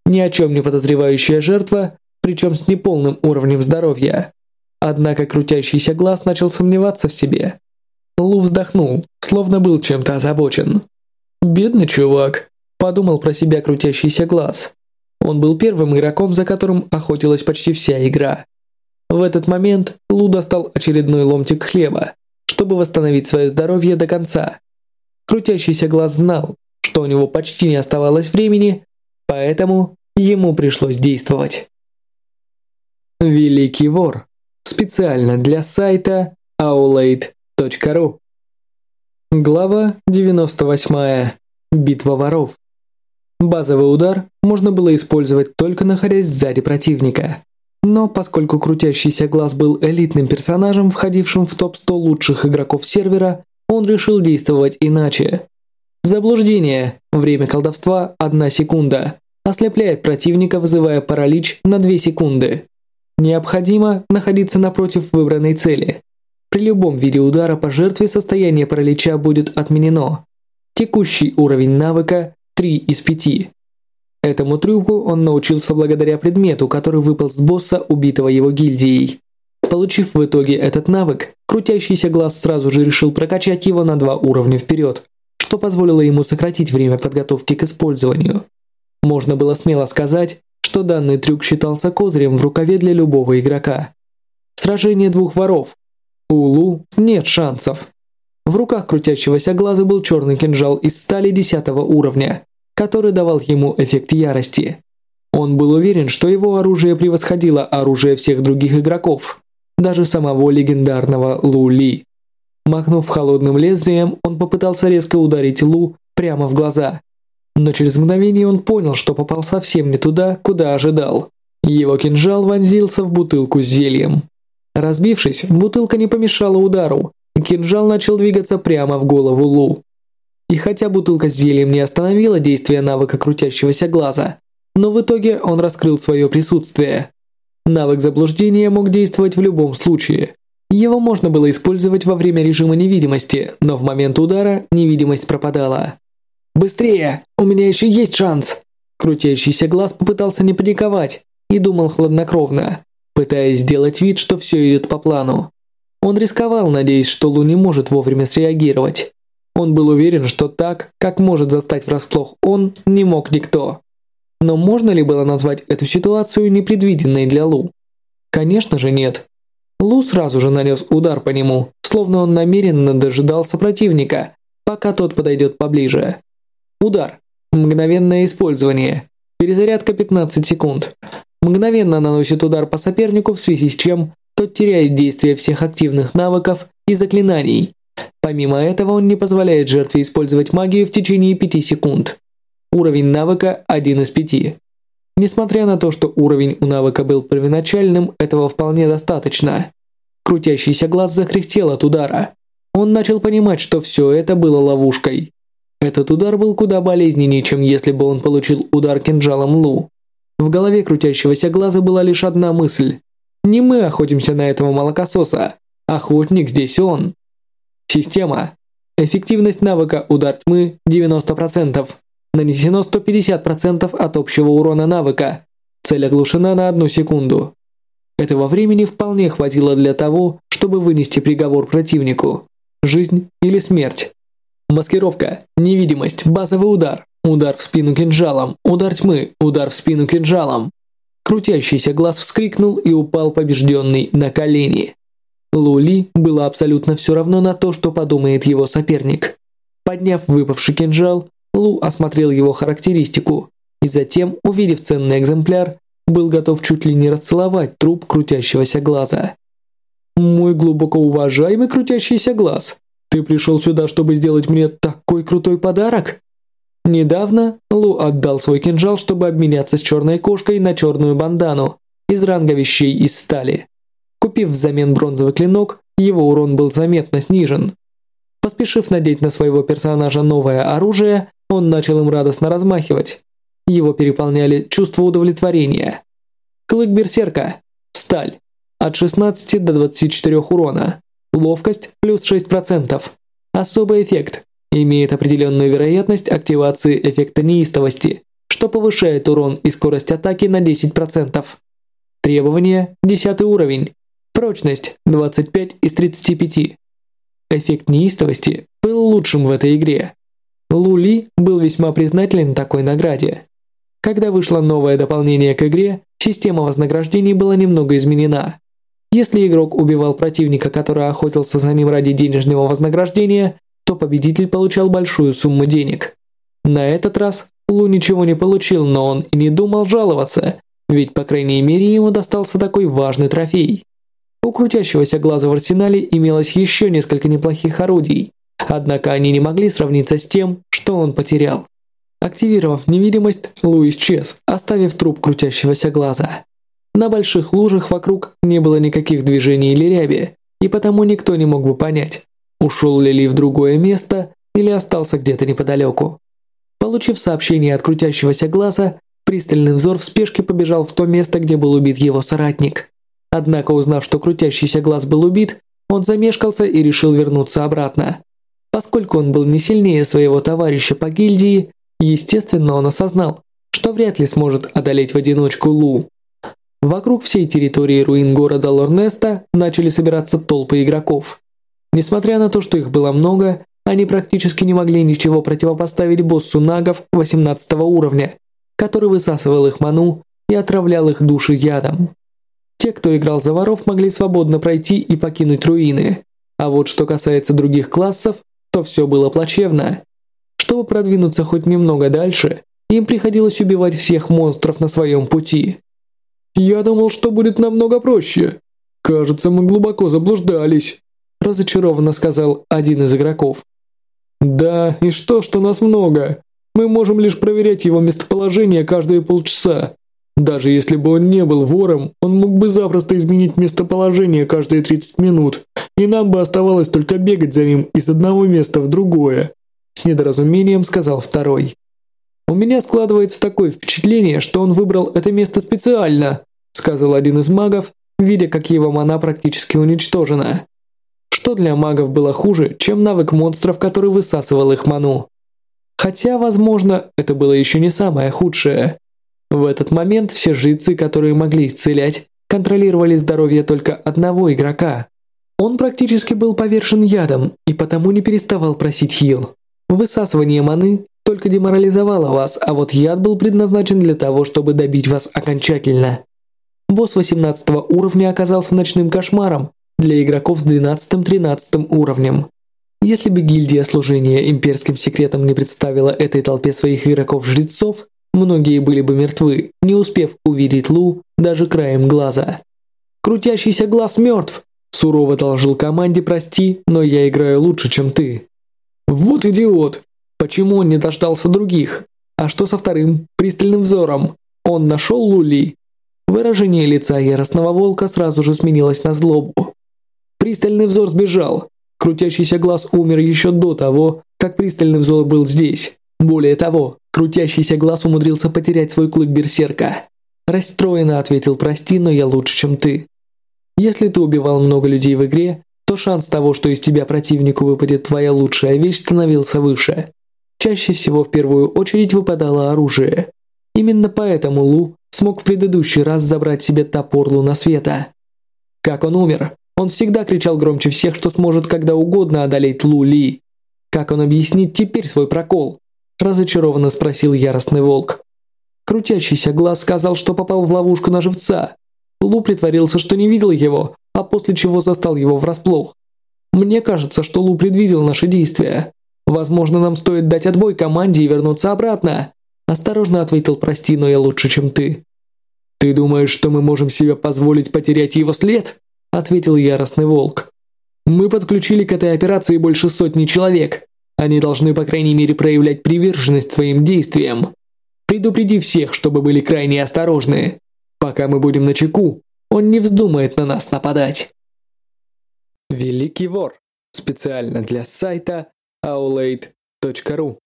Ни о чем не подозревающая жертва, причем с неполным уровнем здоровья. Однако крутящийся глаз начал сомневаться в себе. Лу вздохнул, словно был чем-то озабочен. «Бедный чувак», – подумал про себя крутящийся глаз. Он был первым игроком, за которым охотилась почти вся игра. В этот момент Лу достал очередной ломтик хлеба чтобы восстановить свое здоровье до конца. Крутящийся глаз знал, что у него почти не оставалось времени, поэтому ему пришлось действовать. Великий вор. Специально для сайта aulade.ru Глава 98. Битва воров. Базовый удар можно было использовать только находясь сзади противника. Но поскольку крутящийся глаз был элитным персонажем, входившим в топ-100 лучших игроков сервера, он решил действовать иначе. Заблуждение. Время колдовства – 1 секунда. Ослепляет противника, вызывая паралич на 2 секунды. Необходимо находиться напротив выбранной цели. При любом виде удара по жертве состояние паралича будет отменено. Текущий уровень навыка – 3 из 5. Этому трюку он научился благодаря предмету, который выпал с босса, убитого его гильдией. Получив в итоге этот навык, крутящийся глаз сразу же решил прокачать его на два уровня вперед, что позволило ему сократить время подготовки к использованию. Можно было смело сказать, что данный трюк считался козырем в рукаве для любого игрока. Сражение двух воров. У Лу нет шансов. В руках крутящегося глаза был черный кинжал из стали 10 уровня, который давал ему эффект ярости. Он был уверен, что его оружие превосходило оружие всех других игроков, даже самого легендарного Лу Ли. Махнув холодным лезвием, он попытался резко ударить Лу прямо в глаза. Но через мгновение он понял, что попал совсем не туда, куда ожидал. Его кинжал вонзился в бутылку с зельем. Разбившись, бутылка не помешала удару, кинжал начал двигаться прямо в голову Лу. И хотя бутылка с зельем не остановила действие навыка крутящегося глаза, но в итоге он раскрыл свое присутствие. Навык заблуждения мог действовать в любом случае. Его можно было использовать во время режима невидимости, но в момент удара невидимость пропадала. «Быстрее! У меня еще есть шанс!» Крутящийся глаз попытался не паниковать и думал хладнокровно, пытаясь сделать вид, что все идет по плану. Он рисковал, надеясь, что Лу не может вовремя среагировать. Он был уверен, что так, как может застать врасплох он, не мог никто. Но можно ли было назвать эту ситуацию непредвиденной для Лу? Конечно же нет. Лу сразу же нанес удар по нему, словно он намеренно дожидался противника, пока тот подойдет поближе. Удар. Мгновенное использование. Перезарядка 15 секунд. Мгновенно наносит удар по сопернику, в связи с чем тот теряет действие всех активных навыков и заклинаний. Помимо этого он не позволяет жертве использовать магию в течение 5 секунд. Уровень навыка 1 из 5. Несмотря на то, что уровень у навыка был первоначальным, этого вполне достаточно. Крутящийся глаз закряхтел от удара. Он начал понимать, что все это было ловушкой. Этот удар был куда болезненнее, чем если бы он получил удар кинжалом Лу. В голове крутящегося глаза была лишь одна мысль. Не мы охотимся на этого молокососа. Охотник здесь он. Система. Эффективность навыка «Удар тьмы» 90%. Нанесено 150% от общего урона навыка. Цель оглушена на одну секунду. Этого времени вполне хватило для того, чтобы вынести приговор противнику. Жизнь или смерть. Маскировка, невидимость, базовый удар, удар в спину кинжалом, удар тьмы, удар в спину кинжалом. Крутящийся глаз вскрикнул и упал побежденный на колени. Лули было абсолютно все равно на то, что подумает его соперник. Подняв выпавший кинжал, Лу осмотрел его характеристику и затем, увидев ценный экземпляр, был готов чуть ли не расцеловать труп крутящегося глаза. «Мой глубоко уважаемый крутящийся глаз, ты пришел сюда, чтобы сделать мне такой крутой подарок?» Недавно Лу отдал свой кинжал, чтобы обменяться с черной кошкой на черную бандану из ранга вещей из стали. Купив взамен бронзовый клинок, его урон был заметно снижен. Поспешив надеть на своего персонажа новое оружие, он начал им радостно размахивать. Его переполняли чувство удовлетворения. Клык берсерка. Сталь. От 16 до 24 урона. Ловкость плюс 6%. Особый эффект. Имеет определенную вероятность активации эффекта неистовости, что повышает урон и скорость атаки на 10%. Требования 10 уровень. Прочность 25 из 35. Эффект неистовости был лучшим в этой игре. Лули был весьма признателен такой награде. Когда вышло новое дополнение к игре, система вознаграждений была немного изменена. Если игрок убивал противника, который охотился за ним ради денежного вознаграждения, то победитель получал большую сумму денег. На этот раз Лу ничего не получил, но он и не думал жаловаться, ведь по крайней мере ему достался такой важный трофей. У крутящегося глаза в арсенале имелось еще несколько неплохих орудий, однако они не могли сравниться с тем, что он потерял. Активировав невидимость, Лу исчез, оставив труп крутящегося глаза. На больших лужах вокруг не было никаких движений или ряби, и потому никто не мог бы понять, ушел ли Ли в другое место или остался где-то неподалеку. Получив сообщение от крутящегося глаза, пристальный взор в спешке побежал в то место, где был убит его соратник. Однако, узнав, что крутящийся глаз был убит, он замешкался и решил вернуться обратно. Поскольку он был не сильнее своего товарища по гильдии, естественно, он осознал, что вряд ли сможет одолеть в одиночку Лу. Вокруг всей территории руин города Лорнеста начали собираться толпы игроков. Несмотря на то, что их было много, они практически не могли ничего противопоставить боссу нагов 18 уровня, который высасывал их ману и отравлял их души ядом. Те, кто играл за воров, могли свободно пройти и покинуть руины. А вот что касается других классов, то все было плачевно. Чтобы продвинуться хоть немного дальше, им приходилось убивать всех монстров на своем пути. «Я думал, что будет намного проще. Кажется, мы глубоко заблуждались», – разочарованно сказал один из игроков. «Да, и что, что нас много? Мы можем лишь проверять его местоположение каждые полчаса. Даже если бы он не был вором, он мог бы запросто изменить местоположение каждые 30 минут, и нам бы оставалось только бегать за ним из одного места в другое», с недоразумением сказал второй. «У меня складывается такое впечатление, что он выбрал это место специально», сказал один из магов, видя, как его мана практически уничтожена. Что для магов было хуже, чем навык монстров, который высасывал их ману? Хотя, возможно, это было еще не самое худшее. В этот момент все жрецы, которые могли исцелять, контролировали здоровье только одного игрока. Он практически был повержен ядом и потому не переставал просить хил. Высасывание маны только деморализовало вас, а вот яд был предназначен для того, чтобы добить вас окончательно. Босс 18 уровня оказался ночным кошмаром для игроков с 12-13 уровнем. Если бы гильдия служения имперским секретом не представила этой толпе своих игроков-жрецов, многие были бы мертвы, не успев увидеть Лу даже краем глаза. «Крутящийся глаз мертв!» Сурово доложил команде «Прости, но я играю лучше, чем ты». «Вот идиот! Почему он не дождался других? А что со вторым, пристальным взором? Он нашел Лули?» Выражение лица яростного волка сразу же сменилось на злобу. Пристальный взор сбежал, Крутящийся глаз умер еще до того, как пристальный взор был здесь. Более того, крутящийся глаз умудрился потерять свой клык берсерка. Расстроенно ответил «Прости, но я лучше, чем ты». Если ты убивал много людей в игре, то шанс того, что из тебя противнику выпадет твоя лучшая вещь, становился выше. Чаще всего в первую очередь выпадало оружие. Именно поэтому Лу смог в предыдущий раз забрать себе топор Луна Света. Как он умер? Он всегда кричал громче всех, что сможет когда угодно одолеть Лу Ли. Как он объяснит теперь свой прокол? Разочарованно спросил яростный волк. Крутящийся глаз сказал, что попал в ловушку на живца. Лу притворился, что не видел его, а после чего застал его врасплох. Мне кажется, что Лу предвидел наши действия. Возможно, нам стоит дать отбой команде и вернуться обратно. Осторожно ответил, прости, но я лучше, чем ты. Ты думаешь, что мы можем себе позволить потерять его след? ответил яростный волк. Мы подключили к этой операции больше сотни человек. Они должны, по крайней мере, проявлять приверженность своим действиям. Предупреди всех, чтобы были крайне осторожны. Пока мы будем на чеку, он не вздумает на нас нападать. Великий вор. Специально для сайта aulade.ru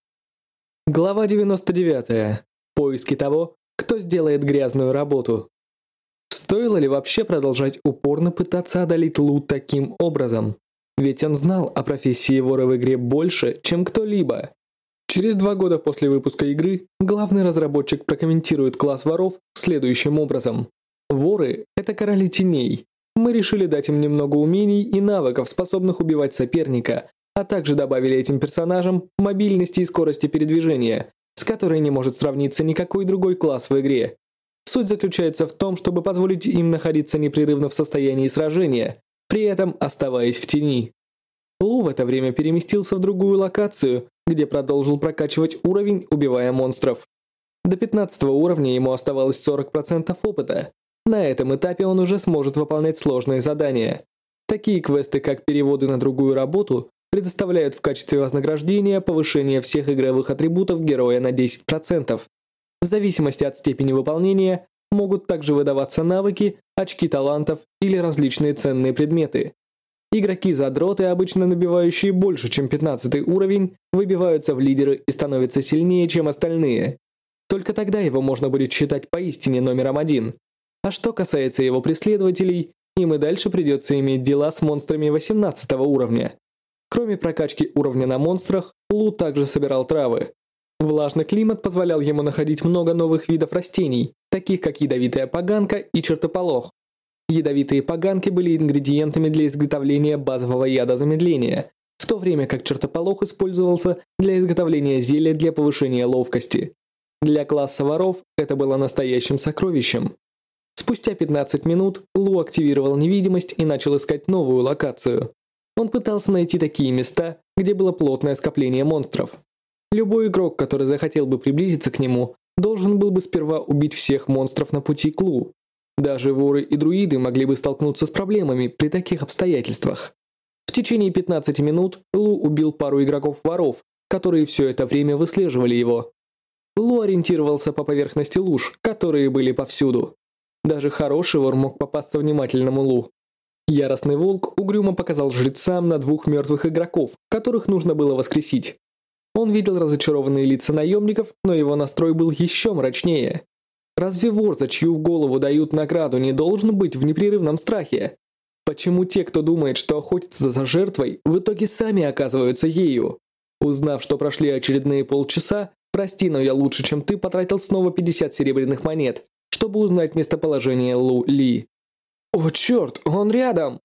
Глава 99. Поиски того, кто сделает грязную работу. Стоило ли вообще продолжать упорно пытаться одолеть Лу таким образом? Ведь он знал о профессии вора в игре больше, чем кто-либо. Через два года после выпуска игры главный разработчик прокомментирует класс воров следующим образом. Воры – это короли теней. Мы решили дать им немного умений и навыков, способных убивать соперника, а также добавили этим персонажам мобильности и скорости передвижения, с которой не может сравниться никакой другой класс в игре. Суть заключается в том, чтобы позволить им находиться непрерывно в состоянии сражения, при этом оставаясь в тени. Лу в это время переместился в другую локацию, где продолжил прокачивать уровень, убивая монстров. До 15 уровня ему оставалось 40% опыта. На этом этапе он уже сможет выполнять сложные задания. Такие квесты, как переводы на другую работу, предоставляют в качестве вознаграждения повышение всех игровых атрибутов героя на 10%. В зависимости от степени выполнения могут также выдаваться навыки, очки талантов или различные ценные предметы. Игроки-задроты, обычно набивающие больше, чем 15 уровень, выбиваются в лидеры и становятся сильнее, чем остальные. Только тогда его можно будет считать поистине номером один. А что касается его преследователей, им и дальше придется иметь дела с монстрами 18 уровня. Кроме прокачки уровня на монстрах, Лу также собирал травы. Влажный климат позволял ему находить много новых видов растений, таких как ядовитая поганка и чертополох. Ядовитые поганки были ингредиентами для изготовления базового яда замедления, в то время как чертополох использовался для изготовления зелья для повышения ловкости. Для класса воров это было настоящим сокровищем. Спустя 15 минут Лу активировал невидимость и начал искать новую локацию. Он пытался найти такие места, где было плотное скопление монстров. Любой игрок, который захотел бы приблизиться к нему, должен был бы сперва убить всех монстров на пути к Лу. Даже воры и друиды могли бы столкнуться с проблемами при таких обстоятельствах. В течение 15 минут Лу убил пару игроков-воров, которые все это время выслеживали его. Лу ориентировался по поверхности луж, которые были повсюду. Даже хороший вор мог попасться внимательному Лу. Яростный волк угрюмо показал жрецам на двух мертвых игроков, которых нужно было воскресить. Он видел разочарованные лица наемников, но его настрой был еще мрачнее. Разве вор, за чью голову дают награду, не должен быть в непрерывном страхе? Почему те, кто думает, что охотится за жертвой, в итоге сами оказываются ею? Узнав, что прошли очередные полчаса, прости, но я лучше, чем ты, потратил снова 50 серебряных монет, чтобы узнать местоположение Лу Ли. О, черт, он рядом!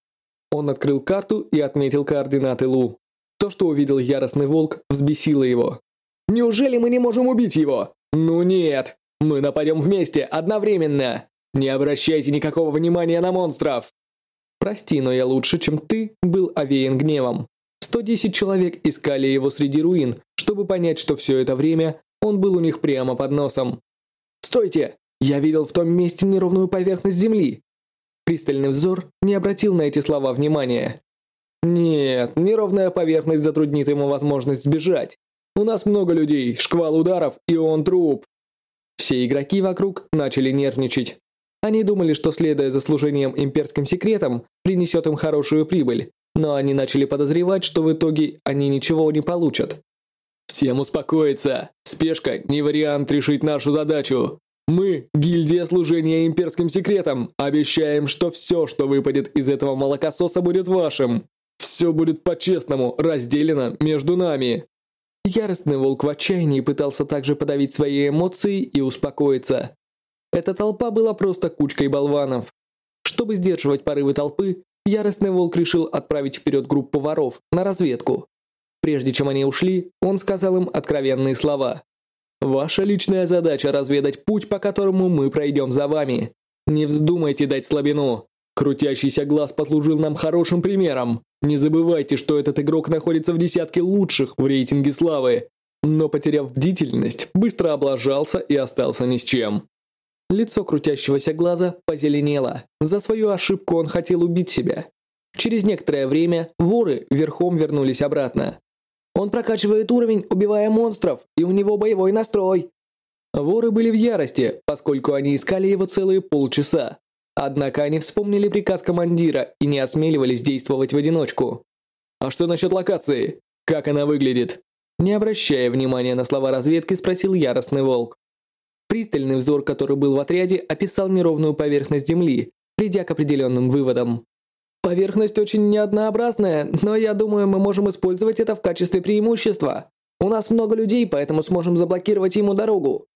Он открыл карту и отметил координаты Лу. То, что увидел яростный волк, взбесило его. «Неужели мы не можем убить его? Ну нет! Мы нападем вместе, одновременно! Не обращайте никакого внимания на монстров!» Прости, но я лучше, чем ты, был овеян гневом. 110 человек искали его среди руин, чтобы понять, что все это время он был у них прямо под носом. «Стойте! Я видел в том месте неровную поверхность земли!» Пристальный взор не обратил на эти слова внимания. «Нет, неровная поверхность затруднит ему возможность сбежать. У нас много людей, шквал ударов, и он труп!» Все игроки вокруг начали нервничать. Они думали, что следуя за служением имперским секретам, принесет им хорошую прибыль, но они начали подозревать, что в итоге они ничего не получат. «Всем успокоиться! Спешка – не вариант решить нашу задачу! Мы, гильдия служения имперским секретам, обещаем, что все, что выпадет из этого молокососа, будет вашим! Все будет по-честному, разделено между нами!» Яростный волк в отчаянии пытался также подавить свои эмоции и успокоиться. Эта толпа была просто кучкой болванов. Чтобы сдерживать порывы толпы, Яростный Волк решил отправить вперед группу воров на разведку. Прежде чем они ушли, он сказал им откровенные слова. «Ваша личная задача – разведать путь, по которому мы пройдем за вами. Не вздумайте дать слабину. Крутящийся глаз послужил нам хорошим примером. Не забывайте, что этот игрок находится в десятке лучших в рейтинге славы, но потеряв бдительность, быстро облажался и остался ни с чем. Лицо крутящегося глаза позеленело. За свою ошибку он хотел убить себя. Через некоторое время воры верхом вернулись обратно. Он прокачивает уровень, убивая монстров, и у него боевой настрой. Воры были в ярости, поскольку они искали его целые полчаса. Однако они вспомнили приказ командира и не осмеливались действовать в одиночку. «А что насчет локации? Как она выглядит?» Не обращая внимания на слова разведки, спросил яростный волк. Пристальный взор, который был в отряде, описал неровную поверхность Земли, придя к определенным выводам. «Поверхность очень неоднообразная, но я думаю, мы можем использовать это в качестве преимущества. У нас много людей, поэтому сможем заблокировать ему дорогу».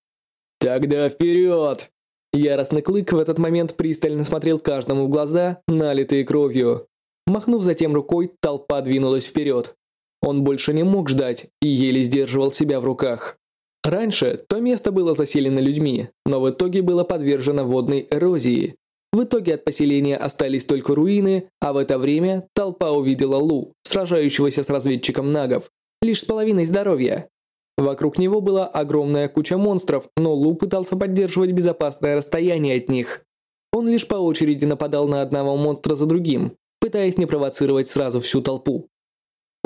«Тогда вперед!» Яростный клык в этот момент пристально смотрел каждому в глаза, налитые кровью. Махнув затем рукой, толпа двинулась вперед. Он больше не мог ждать и еле сдерживал себя в руках. Раньше то место было заселено людьми, но в итоге было подвержено водной эрозии. В итоге от поселения остались только руины, а в это время толпа увидела Лу, сражающегося с разведчиком нагов, лишь с половиной здоровья. Вокруг него была огромная куча монстров, но Лу пытался поддерживать безопасное расстояние от них. Он лишь по очереди нападал на одного монстра за другим, пытаясь не провоцировать сразу всю толпу.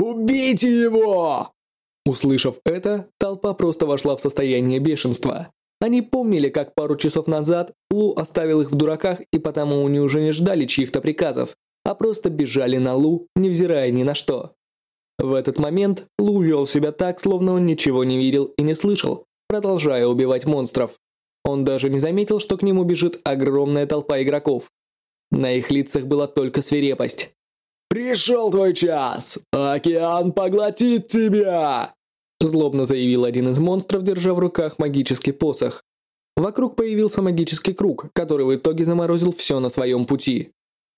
«Убейте его!» Услышав это, толпа просто вошла в состояние бешенства. Они помнили, как пару часов назад Лу оставил их в дураках и потому они уже не ждали чьих-то приказов, а просто бежали на Лу, невзирая ни на что. В этот момент Лу вел себя так, словно он ничего не видел и не слышал, продолжая убивать монстров. Он даже не заметил, что к нему бежит огромная толпа игроков. На их лицах была только свирепость. «Пришел твой час! Океан поглотит тебя!» Злобно заявил один из монстров, держа в руках магический посох. Вокруг появился магический круг, который в итоге заморозил все на своем пути.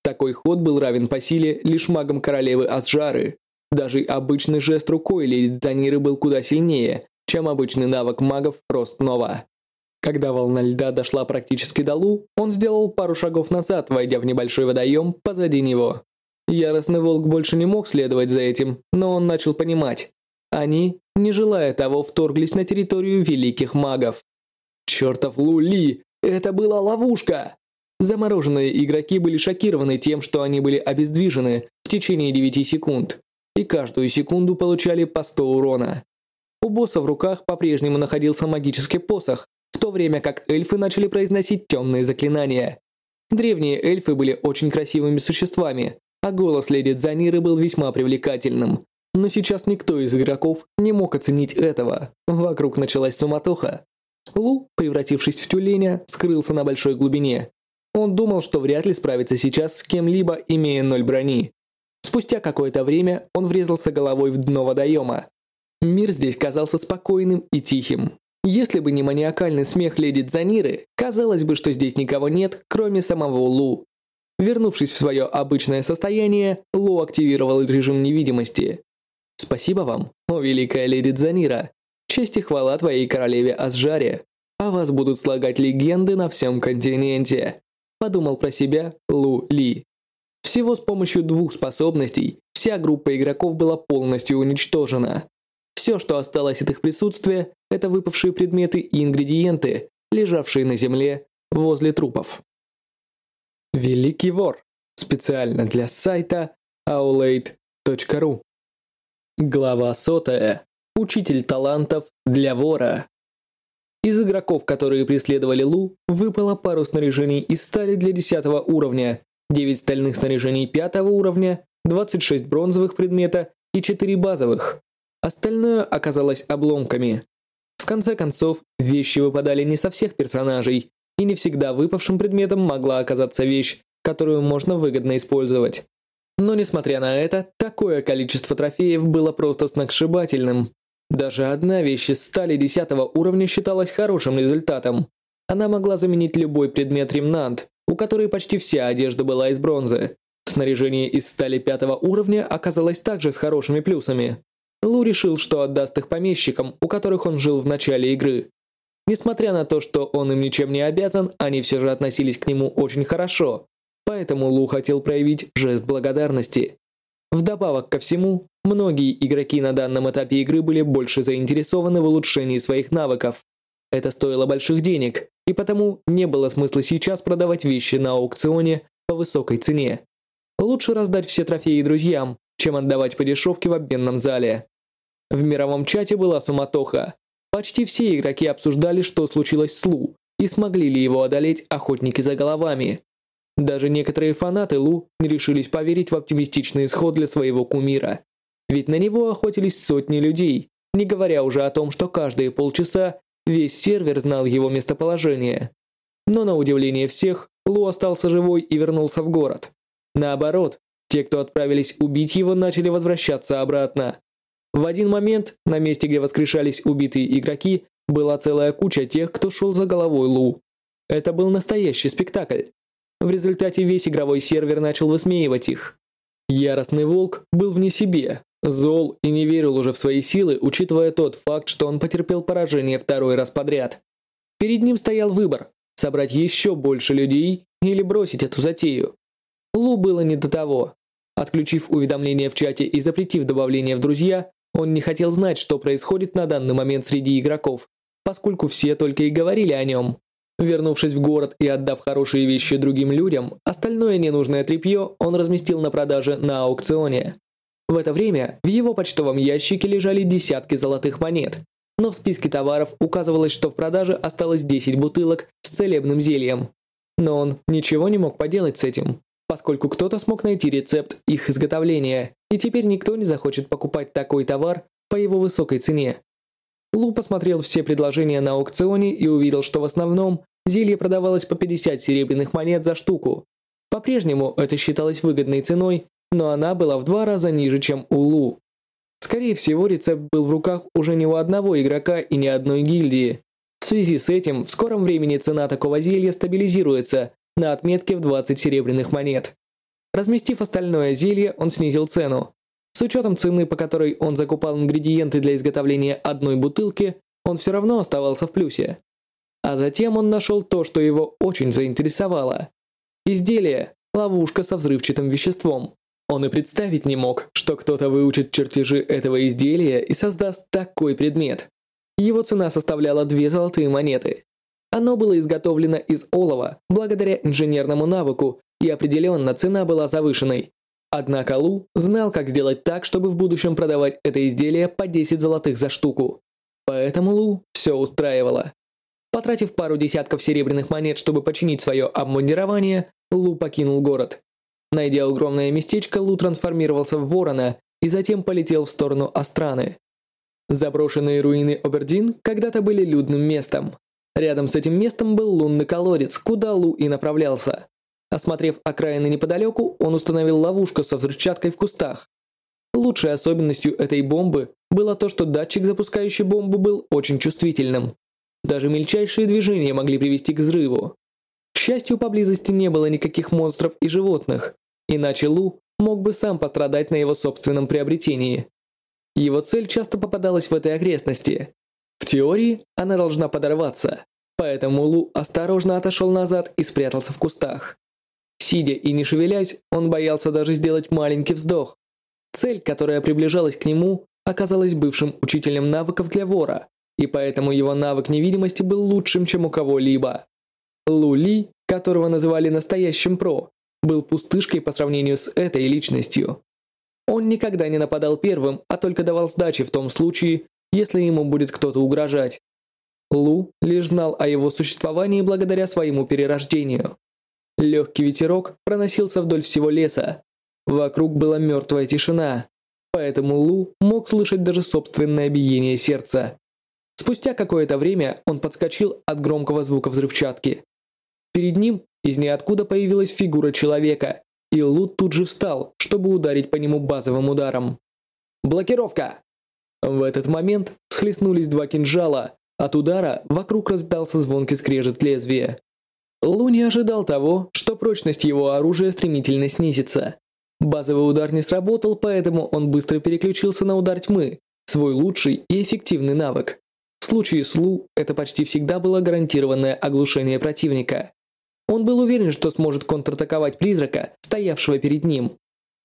Такой ход был равен по силе лишь магам королевы Асжары. Даже обычный жест рукой леди Дзаниры был куда сильнее, чем обычный навык магов Фростнова. Когда волна льда дошла практически до Лу, он сделал пару шагов назад, войдя в небольшой водоем позади него. Яростный волк больше не мог следовать за этим, но он начал понимать. Они, не желая того, вторглись на территорию великих магов. Чертов Лули, это была ловушка! Замороженные игроки были шокированы тем, что они были обездвижены в течение 9 секунд, и каждую секунду получали по 100 урона. У босса в руках по-прежнему находился магический посох, в то время как эльфы начали произносить темные заклинания. Древние эльфы были очень красивыми существами, а голос леди Дзаниры был весьма привлекательным. Но сейчас никто из игроков не мог оценить этого. Вокруг началась суматоха. Лу, превратившись в тюленя, скрылся на большой глубине. Он думал, что вряд ли справится сейчас с кем-либо, имея ноль брони. Спустя какое-то время он врезался головой в дно водоема. Мир здесь казался спокойным и тихим. Если бы не маниакальный смех леди Дзаниры, казалось бы, что здесь никого нет, кроме самого Лу. Вернувшись в свое обычное состояние, Лу активировал режим невидимости. «Спасибо вам, о великая леди Дзанира. Честь и хвала твоей королеве Асжаре. О вас будут слагать легенды на всем континенте», подумал про себя Лу Ли. Всего с помощью двух способностей вся группа игроков была полностью уничтожена. Все, что осталось от их присутствия, это выпавшие предметы и ингредиенты, лежавшие на земле возле трупов. Великий вор. Специально для сайта aulade.ru. Глава сотая. Учитель талантов для вора. Из игроков, которые преследовали Лу, выпало пару снаряжений из стали для 10 уровня, 9 стальных снаряжений 5 уровня, 26 бронзовых предмета и 4 базовых. Остальное оказалось обломками. В конце концов, вещи выпадали не со всех персонажей, и не всегда выпавшим предметом могла оказаться вещь, которую можно выгодно использовать. Но несмотря на это, такое количество трофеев было просто сногсшибательным. Даже одна вещь из стали 10 уровня считалась хорошим результатом. Она могла заменить любой предмет ремнант, у которой почти вся одежда была из бронзы. Снаряжение из стали 5 уровня оказалось также с хорошими плюсами. Лу решил, что отдаст их помещикам, у которых он жил в начале игры. Несмотря на то, что он им ничем не обязан, они все же относились к нему очень хорошо, поэтому Лу хотел проявить жест благодарности. Вдобавок ко всему, многие игроки на данном этапе игры были больше заинтересованы в улучшении своих навыков. Это стоило больших денег, и потому не было смысла сейчас продавать вещи на аукционе по высокой цене. Лучше раздать все трофеи друзьям, чем отдавать по дешевке в обменном зале. В мировом чате была суматоха, Почти все игроки обсуждали, что случилось с Лу, и смогли ли его одолеть охотники за головами. Даже некоторые фанаты Лу не решились поверить в оптимистичный исход для своего кумира. Ведь на него охотились сотни людей, не говоря уже о том, что каждые полчаса весь сервер знал его местоположение. Но на удивление всех, Лу остался живой и вернулся в город. Наоборот, те, кто отправились убить его, начали возвращаться обратно. В один момент, на месте, где воскрешались убитые игроки, была целая куча тех, кто шел за головой Лу. Это был настоящий спектакль. В результате весь игровой сервер начал высмеивать их. Яростный волк был вне себе, зол и не верил уже в свои силы, учитывая тот факт, что он потерпел поражение второй раз подряд. Перед ним стоял выбор – собрать еще больше людей или бросить эту затею. Лу было не до того. Отключив уведомления в чате и запретив добавление в друзья, он не хотел знать, что происходит на данный момент среди игроков, поскольку все только и говорили о нем. Вернувшись в город и отдав хорошие вещи другим людям, остальное ненужное тряпье он разместил на продаже на аукционе. В это время в его почтовом ящике лежали десятки золотых монет, но в списке товаров указывалось, что в продаже осталось 10 бутылок с целебным зельем. Но он ничего не мог поделать с этим поскольку кто-то смог найти рецепт их изготовления, и теперь никто не захочет покупать такой товар по его высокой цене. Лу посмотрел все предложения на аукционе и увидел, что в основном зелье продавалось по 50 серебряных монет за штуку. По-прежнему это считалось выгодной ценой, но она была в два раза ниже, чем у Лу. Скорее всего, рецепт был в руках уже не у одного игрока и ни одной гильдии. В связи с этим, в скором времени цена такого зелья стабилизируется, на отметке в 20 серебряных монет. Разместив остальное зелье, он снизил цену. С учетом цены, по которой он закупал ингредиенты для изготовления одной бутылки, он все равно оставался в плюсе. А затем он нашел то, что его очень заинтересовало. Изделие – ловушка со взрывчатым веществом. Он и представить не мог, что кто-то выучит чертежи этого изделия и создаст такой предмет. Его цена составляла две золотые монеты. Оно было изготовлено из олова благодаря инженерному навыку, и определенно цена была завышенной. Однако Лу знал, как сделать так, чтобы в будущем продавать это изделие по 10 золотых за штуку. Поэтому Лу все устраивало. Потратив пару десятков серебряных монет, чтобы починить свое обмундирование, Лу покинул город. Найдя огромное местечко, Лу трансформировался в ворона и затем полетел в сторону Астраны. Заброшенные руины Обердин когда-то были людным местом. Рядом с этим местом был лунный колодец, куда Лу и направлялся. Осмотрев окраины неподалеку, он установил ловушку со взрывчаткой в кустах. Лучшей особенностью этой бомбы было то, что датчик, запускающий бомбу, был очень чувствительным. Даже мельчайшие движения могли привести к взрыву. К счастью, поблизости не было никаких монстров и животных, иначе Лу мог бы сам пострадать на его собственном приобретении. Его цель часто попадалась в этой окрестности. В теории она должна подорваться, поэтому Лу осторожно отошел назад и спрятался в кустах. Сидя и не шевелясь, он боялся даже сделать маленький вздох. Цель, которая приближалась к нему, оказалась бывшим учителем навыков для вора, и поэтому его навык невидимости был лучшим, чем у кого-либо. Лу Ли, которого называли настоящим про, был пустышкой по сравнению с этой личностью. Он никогда не нападал первым, а только давал сдачи в том случае, если ему будет кто-то угрожать. Лу лишь знал о его существовании благодаря своему перерождению. Легкий ветерок проносился вдоль всего леса. Вокруг была мертвая тишина, поэтому Лу мог слышать даже собственное биение сердца. Спустя какое-то время он подскочил от громкого звука взрывчатки. Перед ним из ниоткуда появилась фигура человека, и Лу тут же встал, чтобы ударить по нему базовым ударом. «Блокировка!» В этот момент схлестнулись два кинжала. От удара вокруг раздался звонкий скрежет лезвия. Лу не ожидал того, что прочность его оружия стремительно снизится. Базовый удар не сработал, поэтому он быстро переключился на удар тьмы, свой лучший и эффективный навык. В случае с Лу это почти всегда было гарантированное оглушение противника. Он был уверен, что сможет контратаковать призрака, стоявшего перед ним.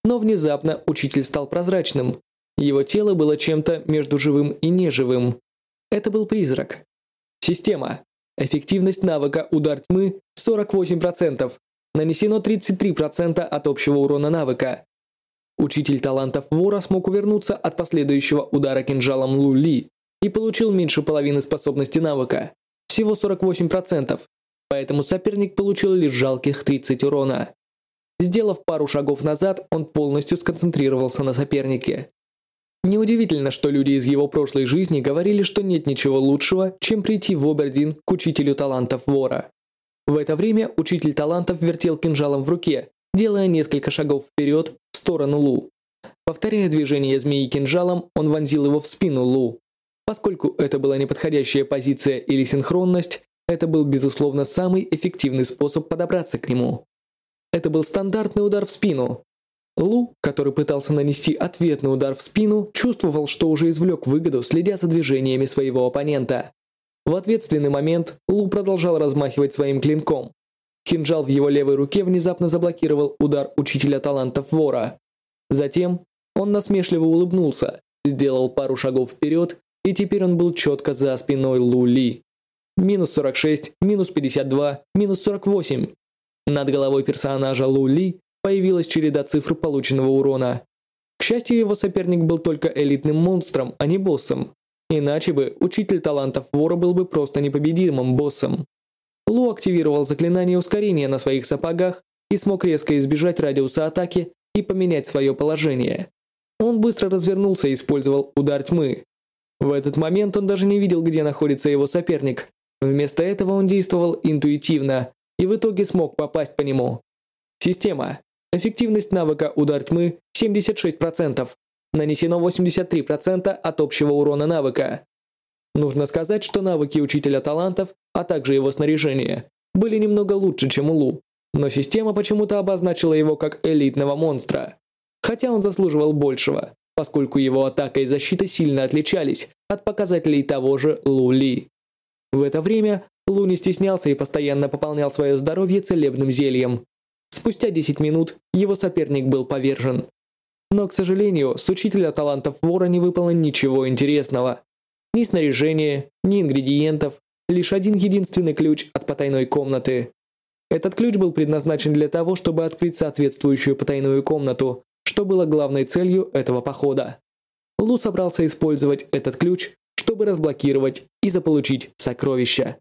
Но внезапно учитель стал прозрачным. Его тело было чем-то между живым и неживым. Это был призрак. Система. Эффективность навыка «Удар тьмы» 48%. Нанесено 33% от общего урона навыка. Учитель талантов вора смог увернуться от последующего удара кинжалом Лу Ли, и получил меньше половины способности навыка, всего 48%, поэтому соперник получил лишь жалких 30 урона. Сделав пару шагов назад, он полностью сконцентрировался на сопернике. Неудивительно, что люди из его прошлой жизни говорили, что нет ничего лучшего, чем прийти в Обердин к учителю талантов вора. В это время учитель талантов вертел кинжалом в руке, делая несколько шагов вперед в сторону Лу. Повторяя движение змеи кинжалом, он вонзил его в спину Лу. Поскольку это была неподходящая позиция или синхронность, это был безусловно самый эффективный способ подобраться к нему. Это был стандартный удар в спину. Лу, который пытался нанести ответный удар в спину, чувствовал, что уже извлек выгоду, следя за движениями своего оппонента. В ответственный момент Лу продолжал размахивать своим клинком. Кинжал в его левой руке внезапно заблокировал удар учителя талантов вора. Затем он насмешливо улыбнулся, сделал пару шагов вперед и теперь он был четко за спиной Лу Ли. Минус 46, минус 52, минус 48. Над головой персонажа Лу Ли появилась череда цифр полученного урона. К счастью, его соперник был только элитным монстром, а не боссом. Иначе бы учитель талантов вора был бы просто непобедимым боссом. Лу активировал заклинание ускорения на своих сапогах и смог резко избежать радиуса атаки и поменять свое положение. Он быстро развернулся и использовал удар тьмы, в этот момент он даже не видел, где находится его соперник. Вместо этого он действовал интуитивно и в итоге смог попасть по нему. Система. Эффективность навыка «Удар тьмы» 76%. Нанесено 83% от общего урона навыка. Нужно сказать, что навыки Учителя Талантов, а также его снаряжение, были немного лучше, чем у Лу, но система почему-то обозначила его как элитного монстра. Хотя он заслуживал большего поскольку его атака и защита сильно отличались от показателей того же Лу Ли. В это время Лу не стеснялся и постоянно пополнял свое здоровье целебным зельем. Спустя 10 минут его соперник был повержен. Но, к сожалению, с учителя талантов вора не выпало ничего интересного. Ни снаряжения, ни ингредиентов, лишь один единственный ключ от потайной комнаты. Этот ключ был предназначен для того, чтобы открыть соответствующую потайную комнату, что было главной целью этого похода. Лу собрался использовать этот ключ, чтобы разблокировать и заполучить сокровища.